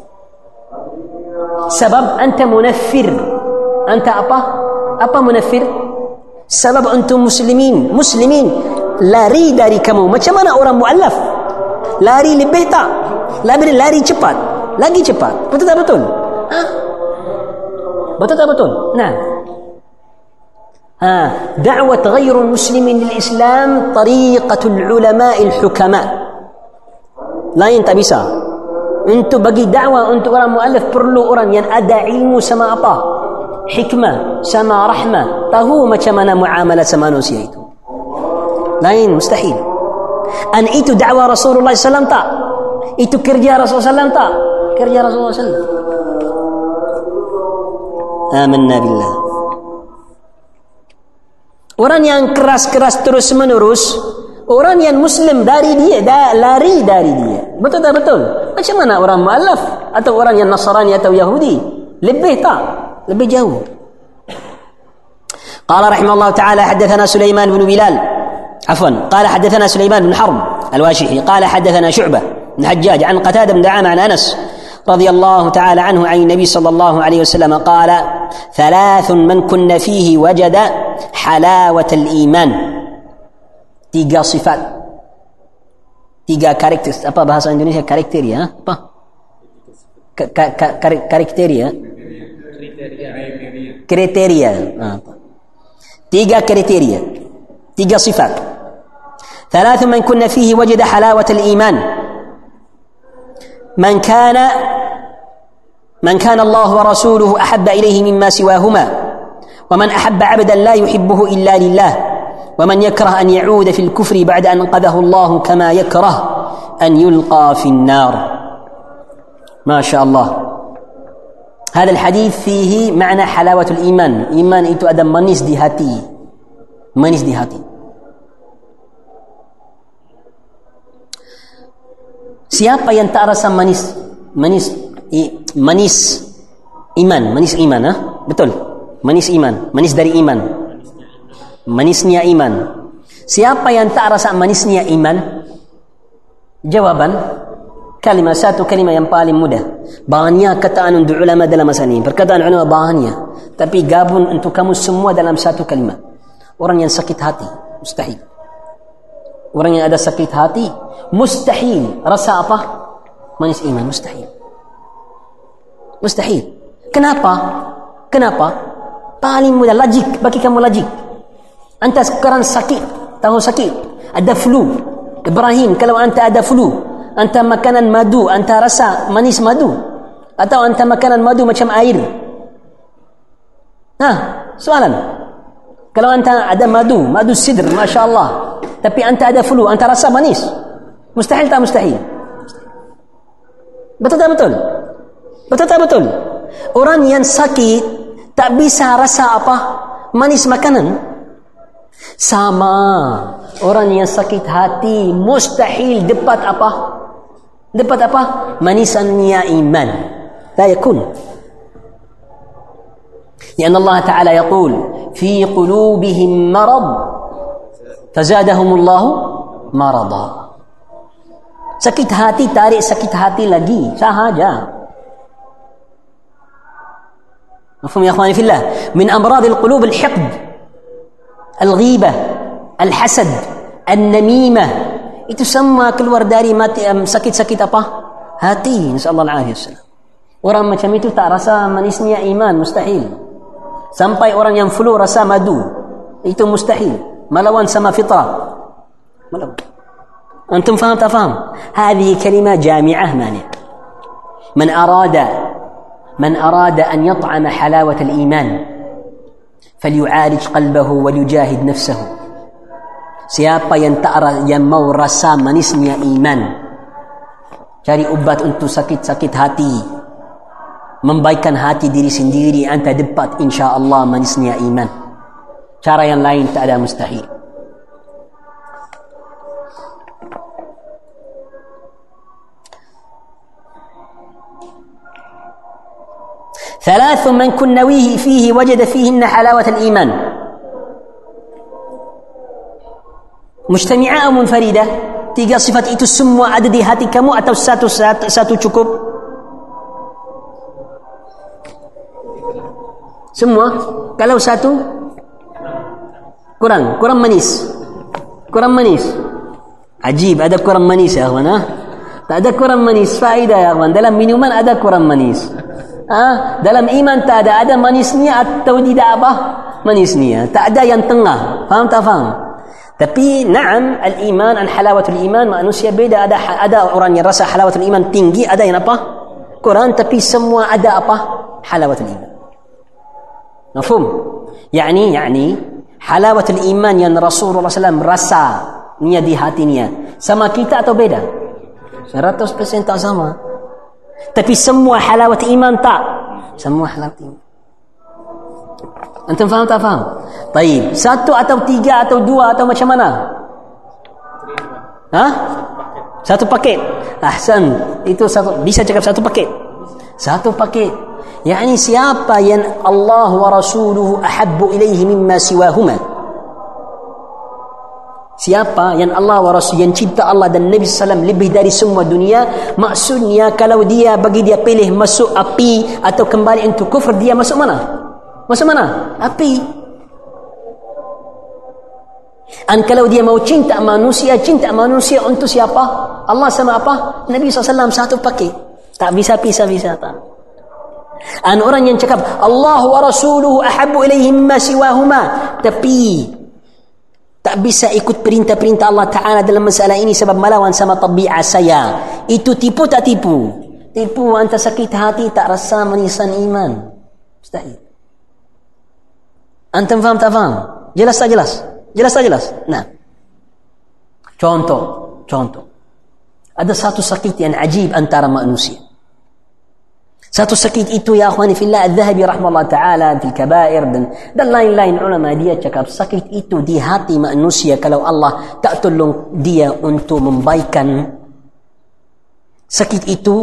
Sebab anta munaffir anta apa? Apa munaffir sebab antum muslimin. Muslimin lari dari kamu. Macam mana orang muallaf? Lari lebih tak? Lari lari cepat lagi cepat betul tak betul ha? betul tak betul nah ها دعوة غير المسلمين للإسلام طريقة العلماء الحكماء lain tak bisa untuk bagi dakwah untuk orang muallif perlu orang yang ada ilmu sama apa hikmah sama rahmah tahu macam mana muamalah sama manusia itu lain mustahil an itu dakwah Rasulullah SAW tak itu kerja Rasulullah SAW tak kerja Rasulullah SAW آمنا بالله Orang yang keras-keras terus menerus Orang yang muslim dari dia dah Lari dari dia Betul tak betul? Macam mana orang mu'alaf Atau orang yang Nasrani atau Yahudi Lebih tak? Lebih jauh قال رحمه الله تعالى حدثنا سليمان بن بلال عفوا قال حدثنا سليمان بن حرب الواشحي قال حدثنا شعبة بن حجاج عن قتادة بن دعامة عن أنس رضي الله تعالى عنه عن النبي صلى الله عليه وسلم قال ثلاث من كن فيه وجد حلاوة الإيمان. Tiga sifat. Tiga karakter apa bahasa Indonesia? Karakteria apa? Karakteria. Kriteria. Tiga kriteria. Tiga sifat. ثلاث من كن فيه وجد حلاوة الإيمان من كان من كان الله ورسوله أحب إليه مما سواهما ومن أحب عبدا لا يحبه إلا لله ومن يكره أن يعود في الكفر بعد أن أنقذه الله كما يكره أن يلقى في النار. ما شاء الله. هذا الحديث فيه معنى حلاوة الإيمان. إيمان itu ada manis di hati. Manis di hati. Siapa yang tak rasa manis manis i, manis iman, manis iman ah? Betul. Manis iman, manis dari iman. Manisnya iman. Siapa yang tak rasa manisnya iman? Jawaban kalimat satu kalimat yang paling mudah. Banyak kataan untuk ulama dalam masa ini. Perkataan ulama banyak. Tapi gabung untuk kamu semua dalam satu kalimat. Orang yang sakit hati. Mustahil. Orang yang ada sakit hati mustahil. Rasa apa? Manis iman mustahil. Mustahil. Kenapa? Kenapa? Paling mudah logik bagi kamu logik anta sekarang sakit tahu sakit? Ada flu. Ibrahim kalau anta ada flu anta makanan madu anta rasa manis madu. Atau anta makanan madu macam air. Ha soalan. Kalau anta ada madu madu sidr masya Allah tapi anta ada flu anta rasa manis Mustahil tak mustahil? Betul tak betul? Betul tak betul? Orang yang sakit tak bisa rasa apa? Manis makanan. Sama. Orang yang sakit hati mustahil dapat apa? Dapat apa? Manisannya iman. لا يكون لأن الله تعالى يقول في قلوبهم مرض فزادهم الله مرضا سكت هاتي تاري سكت هاتي لجي ساها جا مفهوم يا اخواني في الله من امراض القلوب الحقد الغيبه الحسد النميمه تسمى كل ورداري ما سكت سكت ابا هاتي نسال الله العافيه والسلام Orang macam itu tak rasa manisnya iman, mustahil. Sampai orang yang flu rasa madu. Itu mustahil. Melawan sama fitrah. Melawan. أنتم فهم تفهم هذه كلمة جامعة مانع من أراد من أراد أن يطعم حلاوة الإيمان فليعالج قلبه وليجاهد نفسه Siapa yang tak yang mau rasa manisnya iman cari ubat untuk sakit-sakit hati membaikkan hati diri sendiri anta dapat insya-Allah manisnya iman cara yang تعالى مستحيل ثلاث من كن نويه فيه وجد فيهن حلاوة الإيمان مجتمعاء منفردة تيجا صفة إتو السم وعدد هاتك مو أتو ساتو ساتو شكوب سمو كلو ساتو كرن كرن منيس كرن منيس عجيب هذا كرن منيس يا اخوان ها هذا كرن منيس فائده يا اخوان دلم من من هذا كرن منيس ها دلم ايمان تا هذا هذا منيس ني التودي دابا منيس ني تا هذا ينتنغ فهمت فهم تبي نعم الايمان عن حلاوه الايمان ما نسي بيد هذا هذا اوراني الرسا حلاوه الايمان تنجي هذا ينبا كرن تبي سموا هذا ابا حلاوه الايمان مفهوم يعني يعني halawatul iman yang Rasulullah SAW rasa nia di hatinya sama kita atau beda? 100% tak sama. Tapi semua halawat iman tak. Semua halawat iman. Antum faham tak faham? Baik. Satu atau tiga atau dua atau macam mana? Ha? Satu paket. Ahsan. Itu satu. Bisa cakap satu paket. Satu paket. Yani siapa yang Allah wa Rasuluhu ahabbu ilaihi mimma siwahuma. Siapa yang Allah wa Rasul yang cinta Allah dan Nabi SAW lebih dari semua dunia maksudnya kalau dia bagi dia pilih masuk api atau kembali untuk kufur dia masuk mana? Masa mana? Api. Dan kalau dia mau cinta manusia, cinta manusia untuk siapa? Allah sama apa? Nabi SAW satu pakai. Tak bisa pisah-pisah tak. Dan orang yang cakap Allah wa Rasuluhu ahabu ilaihim ma siwahuma. Tapi tak bisa ikut perintah-perintah Allah Ta'ala dalam masalah ini sebab melawan sama tabiat saya. Itu tipu tak tipu? Tipu anta sakit hati tak rasa manisan iman. Mustahil. Antum faham tak faham? Jelas tak jelas? Jelas tak jelas? Nah. Contoh, contoh. Ada satu sakit yang ajib antara manusia. ساتوسكيت إتو يا أخواني في الله الذهبي رحمه الله تعالى في الكبائر دن دلائن لاين علماء دي تكاب سكيت إتو دي هاتي مأنوسية كلو الله تأتلون دي أنتو من بايكا سكيت إتو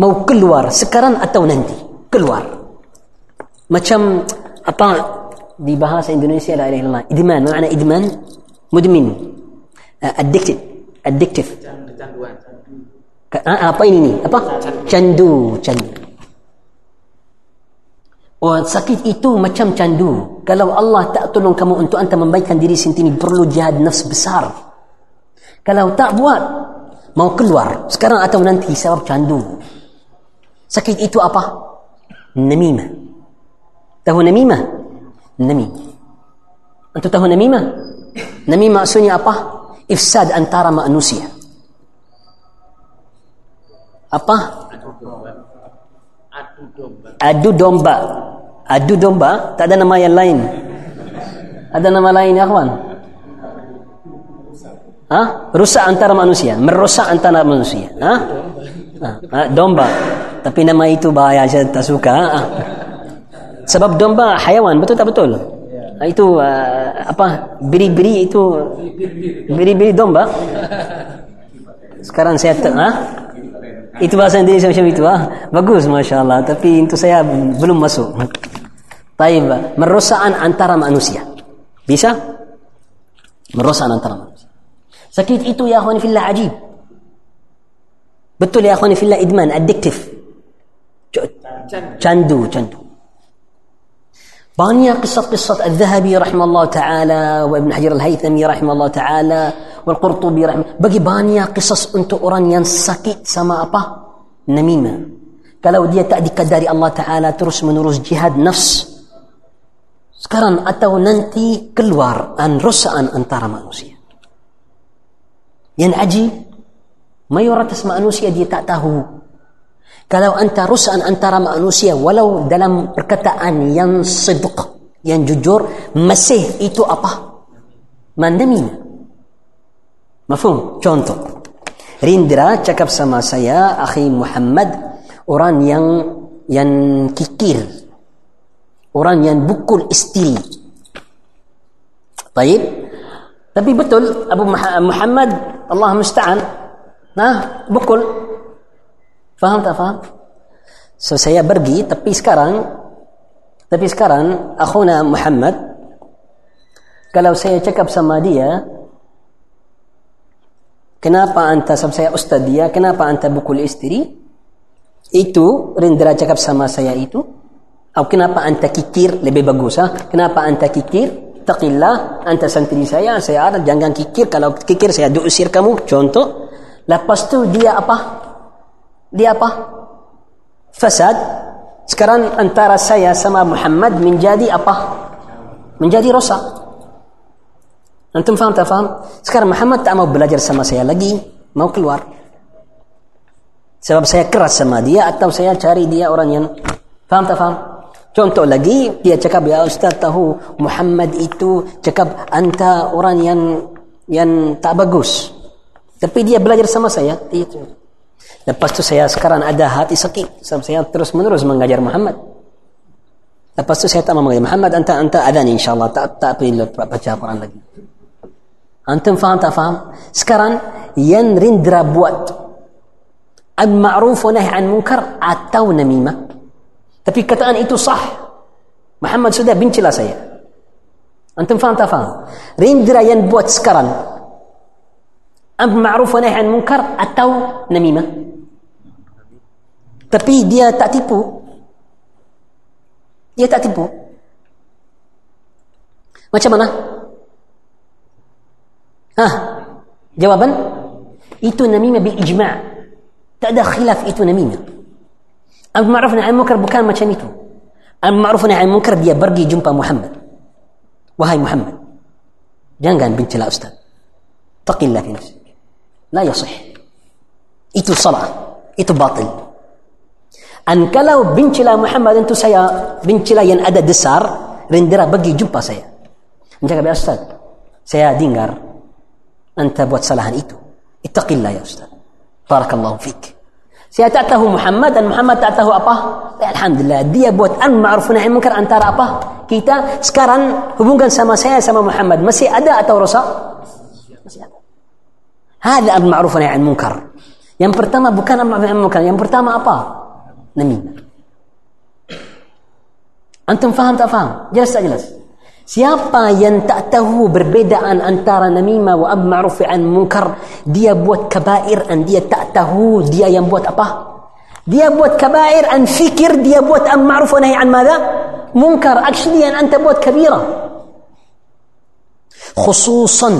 مو كل وار سكران أتو نندي كل وار ما كم أطاع دي بهاس إندونيسيا لا إله إلا الله إدمان معنى إدمان مدمن أدكتف أدكتف apa ini ni apa candu candu Oh, sakit itu macam candu. Kalau Allah tak tolong kamu untuk anda membaikkan diri sendiri, perlu jihad nafs besar. Kalau tak buat, mau keluar. Sekarang atau nanti sebab candu. Sakit itu apa? Namimah. Tahu namimah? Nami. Antu tahu namimah? Namimah maksudnya apa? Ifsad antara manusia. Apa? Adu domba. Adu domba. Tak ada nama yang lain. Ada nama lain ya kawan? Ha? Rusak antara manusia. Merosak antara manusia. Ha? Ha? Domba. Tapi nama itu bahaya saya tak suka. Ha? sebab domba hayawan betul tak betul ya. itu uh, apa biri-biri itu biri-biri domba sekarang saya tak ha? Itu bahasa Indonesia macam itu ha? bagus Masya Allah tapi untuk saya belum masuk Taib, merosakan antara manusia bisa merosakan antara manusia sakit itu ya akhwani fillah ajib betul ya akhwani fillah idman addictive candu candu banyak kisah-kisah Al-Zahabi rahimahullah ta'ala wa Ibn Hajar Al-Haythami rahimahullah ta'ala wal Qurtubi rahimahullah bagi banyak kisah untuk orang yang sakit sama apa? namimah kalau dia tak dikadari Allah Ta'ala terus menerus jihad nafs sekarang atau nanti keluar anrusaan antara manusia. Yang ajib mayoritas manusia dia tak tahu. Kalau anta rus'an antara manusia walau dalam perkataan yang sidq yang jujur masih itu apa? Mandami mafhum? Contoh. Rindra cakap sama saya akhi Muhammad orang yang yang kikir. Orang yang bukul istri baik. Tapi betul Abu Muhammad Allah musta'an. Nah bukul. Faham tak faham? So saya pergi tapi sekarang tapi sekarang akhuna Muhammad kalau saya cakap sama dia kenapa anta sama saya ustaz dia kenapa anta bukul istri itu Rindra cakap sama saya itu atau kenapa anta kikir lebih bagus ha? kenapa anta kikir taqillah anta santri saya saya ada jangan kikir kalau kikir saya diusir kamu contoh lepas tu dia apa dia apa? Fasad. Sekarang antara saya sama Muhammad menjadi apa? Menjadi rosak. Antum faham tak faham? Sekarang Muhammad tak mau belajar sama saya lagi. Mau keluar. Sebab saya keras sama dia atau saya cari dia orang yang faham tak faham? Contoh lagi, dia cakap, ya Ustaz tahu Muhammad itu cakap anta orang yang yang tak bagus. Tapi dia belajar sama saya. Itu. Lepas tu saya sekarang ada hati sakit. Sebab saya terus menerus mengajar Muhammad. Lepas tu saya tak mau mengajar Muhammad. Anta anta ni insyaAllah. Tak, tak perlu baca Quran lagi. أنتم فاهم تفهم سكران ين رندرا بوات. المعروف ونهي عن منكر أتاو نميمة. تبي كتان إتو صح؟ محمد سودا بنتي لا سيا أنتم فاهم تفهم رندرا ين بوات سكران. أم معروف ونهي عن منكر أتاو نميمة. تبي ديا تأتيبو ديا تاتيبو ما شاء الله Ah, jawaban itu namimah bil ijma'. Tak ada khilaf itu namimah. Al ma'ruf nahi munkar bukan macam itu. Al ma'ruf nahi munkar dia pergi jumpa Muhammad. Wahai Muhammad. Jangan bencela ustaz. Taqillah fi nafsik. La yasih. Itu salah. Itu batil. An kalau bencilah Muhammad itu saya bencilah yang ada besar rendera bagi jumpa saya. Menjaga ya Ustaz. Saya dengar anta buat salahan itu. Ittaqillah ya Ustaz. Barakallahu fik. Saya tak tahu Muhammad dan Muhammad tak tahu apa. Ya, Alhamdulillah dia buat an ma'ruf nahi munkar antara apa? Kita sekarang hubungan sama saya sama Muhammad masih ada atau rosak? Masih ada. Hada al ma'ruf nahi munkar. Yang pertama bukan al ma'ruf munkar. Yang pertama apa? namimah. Antum faham tak faham? Jelas tak jelas? Siapa yang tak tahu berbedaan antara namimah wa ab ma'ruf an munkar, dia buat kabair dan dia tak tahu dia yang buat apa? Dia buat kabair an fikir, dia buat am ma'ruf nahi an mada? Munkar. Actually yang anta buat kabira. Khususan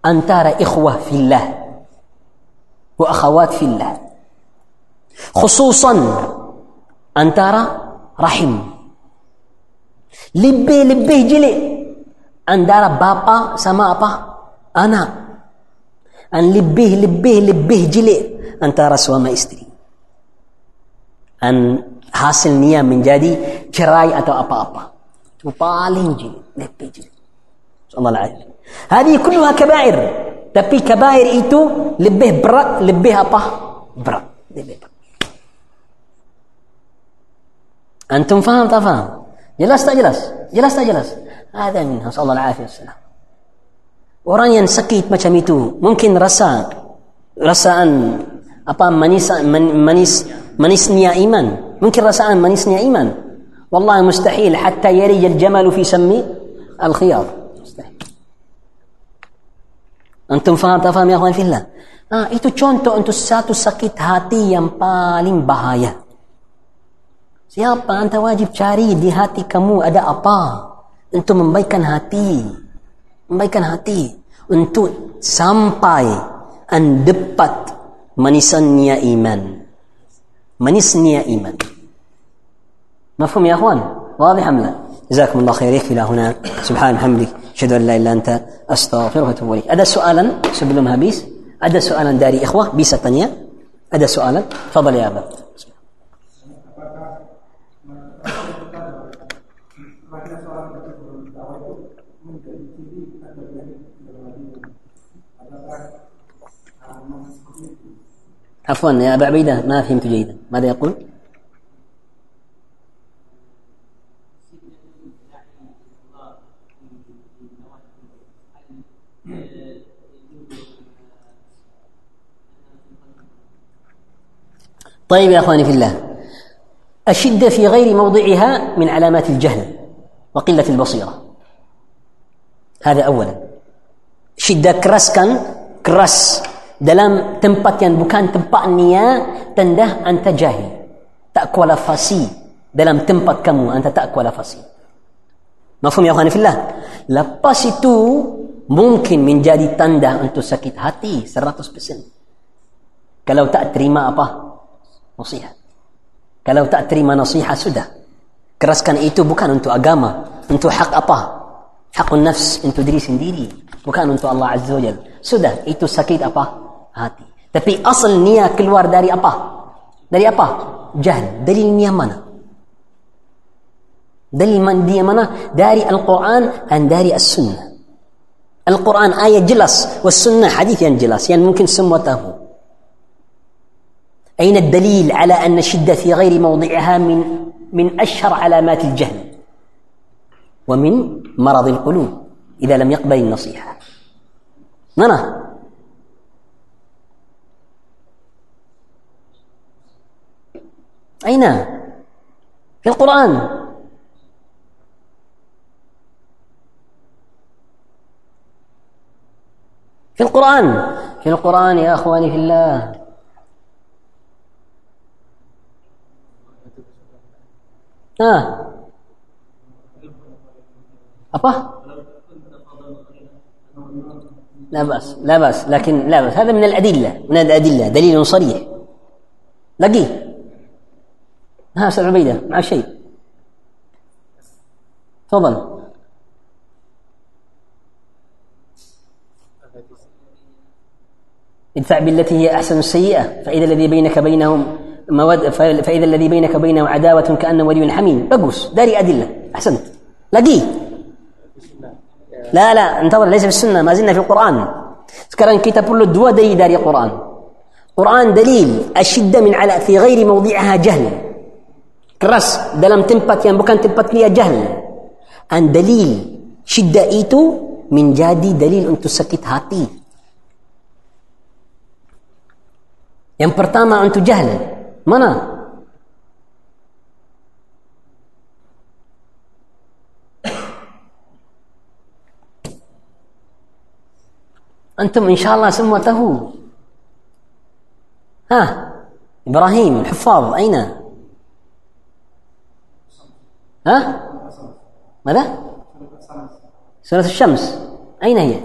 antara ikhwah fillah wa akhawat fillah. khususan antara rahim lebih-lebih jeli antara bapa sama apa anak dan lebih-lebih-lebih jeli antara suami istri dan hasilnya menjadi cerai atau apa-apa itu paling jeli lebih jeli Allah Alaihi Hadi kulluha kabair tapi kabair itu lebih berat lebih apa berat lebih berat أنتم فهم تفهم tak jelas jelas tak jelas ada minha sallallahu alaihi wasallam orang yang sakit macam itu mungkin rasa rasaan apa manis manis manisnya iman mungkin rasaan manisnya iman والله مستحيل حتى يرج الجمل في سم الخياط مستحيل أنتم فهم تفهم يا أخوان في الله ah, itu contoh untuk satu sakit hati yang paling bahaya Siapa anda wajib cari di hati kamu ada apa untuk membaikkan hati. Membaikkan hati untuk sampai anda dapat manisnya iman. Manisnya iman. مفهوم يا اخوان واضح ام لا جزاكم الله خير يكفي هنا سبحان حمدك اشهد ان لا اله الا انت استغفرك واتوب اليك ada soalan sebelum habis ada soalan dari ikhwah bisa tanya ada soalan تفضل يا ابا عفوا يا أبا عبيدة ما فهمت جيدا. ماذا يقول؟ طيب يا أخواني في الله الشده في غير موضعها من علامات الجهل وقلة البصيرة. هذا اولا. شدة كراس كان كراس. Dalam tempat yang bukan tempatnya tanda anta jahil tak kualifikasi dalam tempat kamu anta tak kualifikasi mafhum ya akhwani fillah? Lepas itu mungkin menjadi tanda untuk sakit hati 100% kalau tak terima apa? Nasihat. Kalau tak terima nasihat sudah. Keraskan itu bukan untuk agama untuk hak apa? Hak nafs untuk diri sendiri. Bukan untuk Allah Azza wa Jal sudah itu sakit apa hati. Tapi asal niat keluar dari apa? Dari apa? Jahil. Dalil niat mana? Dalil dia mana? Dari Al-Quran dan dari As-Sunnah. Al-Quran ayat jelas. Was-Sunnah hadis yang jelas. Yang mungkin semua tahu. أين الدليل على أن الشدة في غير موضعها من من أشهر علامات الجهل ومن مرض القلوب إذا لم يقبل النصيحة. mana أين؟ في القرآن. في القرآن. في القرآن يا أخواني في الله. آه. أبا لا بأس لا بأس لكن لا بأس. هذا من الأدلة من الأدلة دليل صريح. لقيه. ها أستاذ عبيدة مع شيء. تفضل. ادفع بالتي هي أحسن السيئة فإذا الذي بينك بينهم مواد فإذا الذي بينك بينه عداوة كأنه ولي حميم. بقوس داري أدلة. أحسنت. لقيه لا لا انتظر ليس في السنة ما زلنا في القرآن. sekarang kita perlu dua dari dari Quran Quran dalil الشده من على في غير موضعها جهل. keras dalam tempat yang bukan tempat dia jahil. An dalil syiddah itu menjadi dalil untuk sakit hati. Yang pertama untuk jahil. Mana? Antum insyaAllah semua tahu. Ha? Ibrahim, Hufaz, Aina? Aina? ها؟ ماذا؟ سورة الشمس. أين هي؟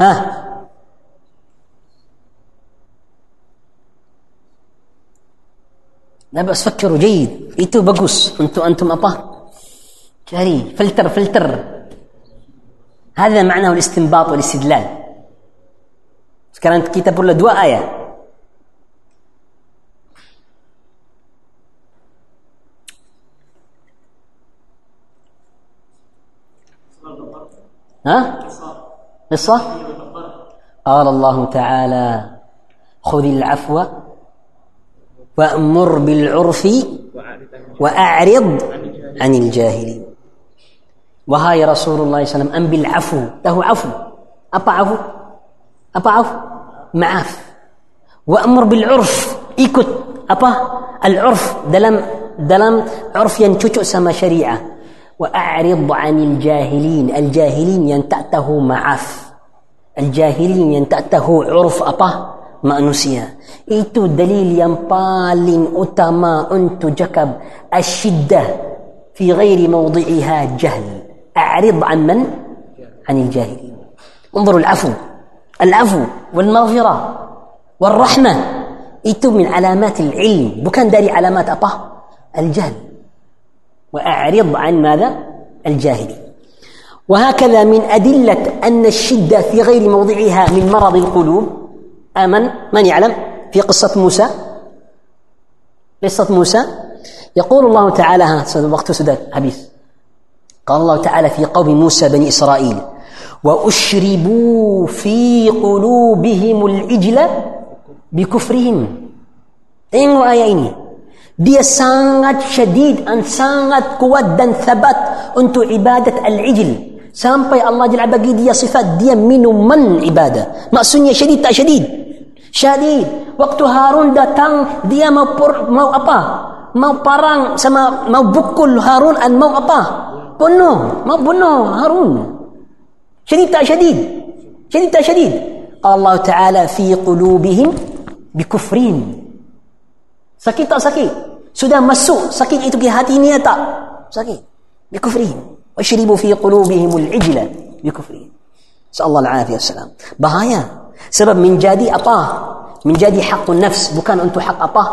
ها؟ لا بأس فكروا جيد. itu bagus untuk antum apa cari filter filter هذا معناه الاستنباط والاستدلال. sekarang kita perlu dua ayat ها؟ قصة؟ قال الله تعالى: خذ العفو وأمر بالعرف وأعرض عن الجاهلين. وهاي رسول الله صلى الله عليه وسلم أم بالعفو، له عفو. أبا عفو؟ أبا عفو؟ معاف. وأمر بالعرف، إيكوت أبا؟ العرف دلم دلم عرف ينشوشو سما شريعة. وأعرض عن الجاهلين. الجاهلين ينتأته معف الجاهلين ينتأته عرف أبا مأنسيا إيتو دليل ينبال أتما أنت جكب الشدة في غير موضعها جهل. أعرض عن من؟ عن الجاهلين. انظروا العفو. العفو والمغفرة والرحمة. إيتو من علامات العلم. بكان داري علامات أبا؟ الجهل. وأعرض عن ماذا؟ الجاهل وهكذا من أدلة أن الشدة في غير موضعها من مرض القلوب آمن؟ من يعلم؟ في قصة موسى. قصة موسى. يقول الله تعالى ها وقت سداد حبيث قال الله تعالى في قوم موسى بني إسرائيل وأشربوا في قلوبهم العجل بكفرهم. ayat ini. Dia sangat syadid dan sangat kuat dan thabat untuk ibadat al-ijl. Sampai Allah Jalla bagi dia sifat dia minuman ibadah. Maksudnya syadid tak syadid? Syadid. Waktu Harun datang, dia mau pur, mau apa? Mau parang sama mau bukul Harun dan mau apa? Bunuh. Mau bunuh Harun. شديد tak شديد شديد tak قال الله تعالى في قلوبهم بكفرين Sakit tak sakit? Sudah masuk sakit itu ke hati ni tak? Sakit. Bikufrin. Wa syiribu fi qulubihimul ijla. Bikufrin. Sallallahu alaihi wasallam. Bahaya. Sebab menjadi apa? Menjadi hakun nafs. Bukan untuk hak apa?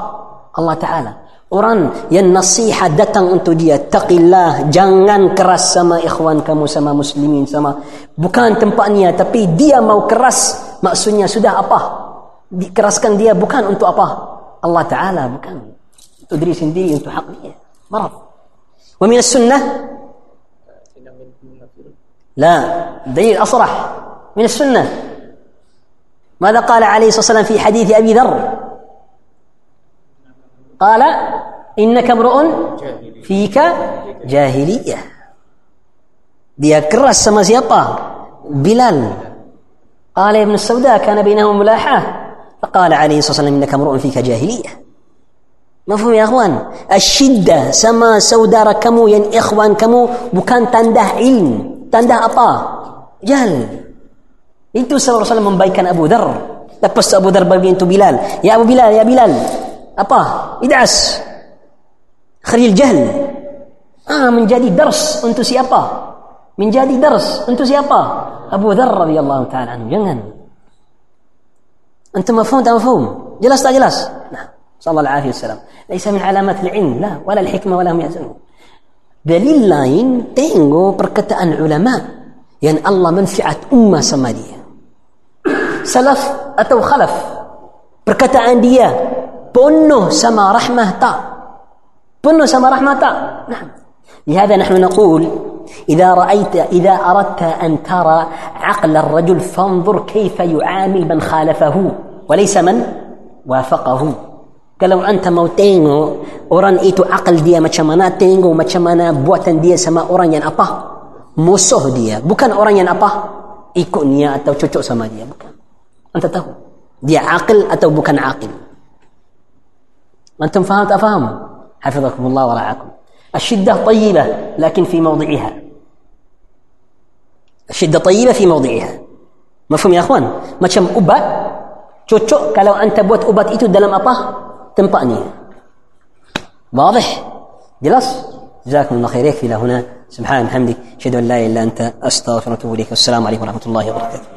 Allah Ta'ala. Orang yang nasihat datang untuk dia. Taqillah. Jangan keras sama ikhwan kamu, sama muslimin, sama. Bukan tempatnya. Tapi dia mau keras. Maksudnya sudah apa? Dikeraskan dia bukan untuk apa? Bukan Untuk diri sendiri Untuk hak dia Marab ومن السنة؟ لا دليل أصرح. من السنة. ماذا قال عليه الصلاة والسلام في حديث أبي ذر؟ قال إنك امرؤ فيك جاهلية. Dia keras sama Bilal. قال يا ابن السوداء كان بينهم ملاحة. فقال عليه الصلاة والسلام إنك امرؤ فيك جاهلية. مفهوم يا أخوان؟ الشدة سما سودا كمو ين إخوان كمو وكان تنده علم تنده اطا جهل. انتو صلى الله عليه وسلم من بايكان أبو ذر. تبس أبو ذر بابي أنت بلال. يا أبو بلال يا بلال. اطا ادعس. خلي الجهل آه من جديد درس انتو سي من جديد درس انتو سي أبو ذر رضي الله تعالى عنه. جنن. أنت مفهوم أنت مفهوم. جلس لا جلس. نعم. صلى الله عليه وسلم. ليس من علامات العلم لا. ولا الحكمة ولا هم يحزنون دليل لاين تينغو بركتة أن علماء يعني الله منفعة أمة سمادية. سلف أتو خلف. بركتة أن ديا بونو سما رحمة تا. بونو سما رحمة تا. نعم. لهذا نحن نقول إذا رأيت إذا أردت أن ترى عقل الرجل فانظر كيف يعامل من خالفه وليس من؟ وافقه. قال أنت موتينو أوران إيتو عقل دي ما شمانا تينو ما شمانا بوتن دي سما أوران ين أبا. موسوه دي بوكان أوران ين أبا. إيكون يا أتو تشوشو سما دي بوكان. أنت تهو. دي عقل أتو بوكان عاقل. أنتم فهمت؟ أفهم حفظكم الله ورعاكم. الشدة طيبة لكن في موضعها. الشدة طيبة في موضعها. مفهوم يا أخوان؟ macam ubat cocok kalau anda buat ubat itu dalam apa tempatnya واضح؟ جلس جزاكم الله خير. يكفي لهنا. سبحان حمدك. أشهد أن لا إله إلا أنت. أستغفرك وأتوب إليك. والسلام عليكم ورحمة الله وبركاته.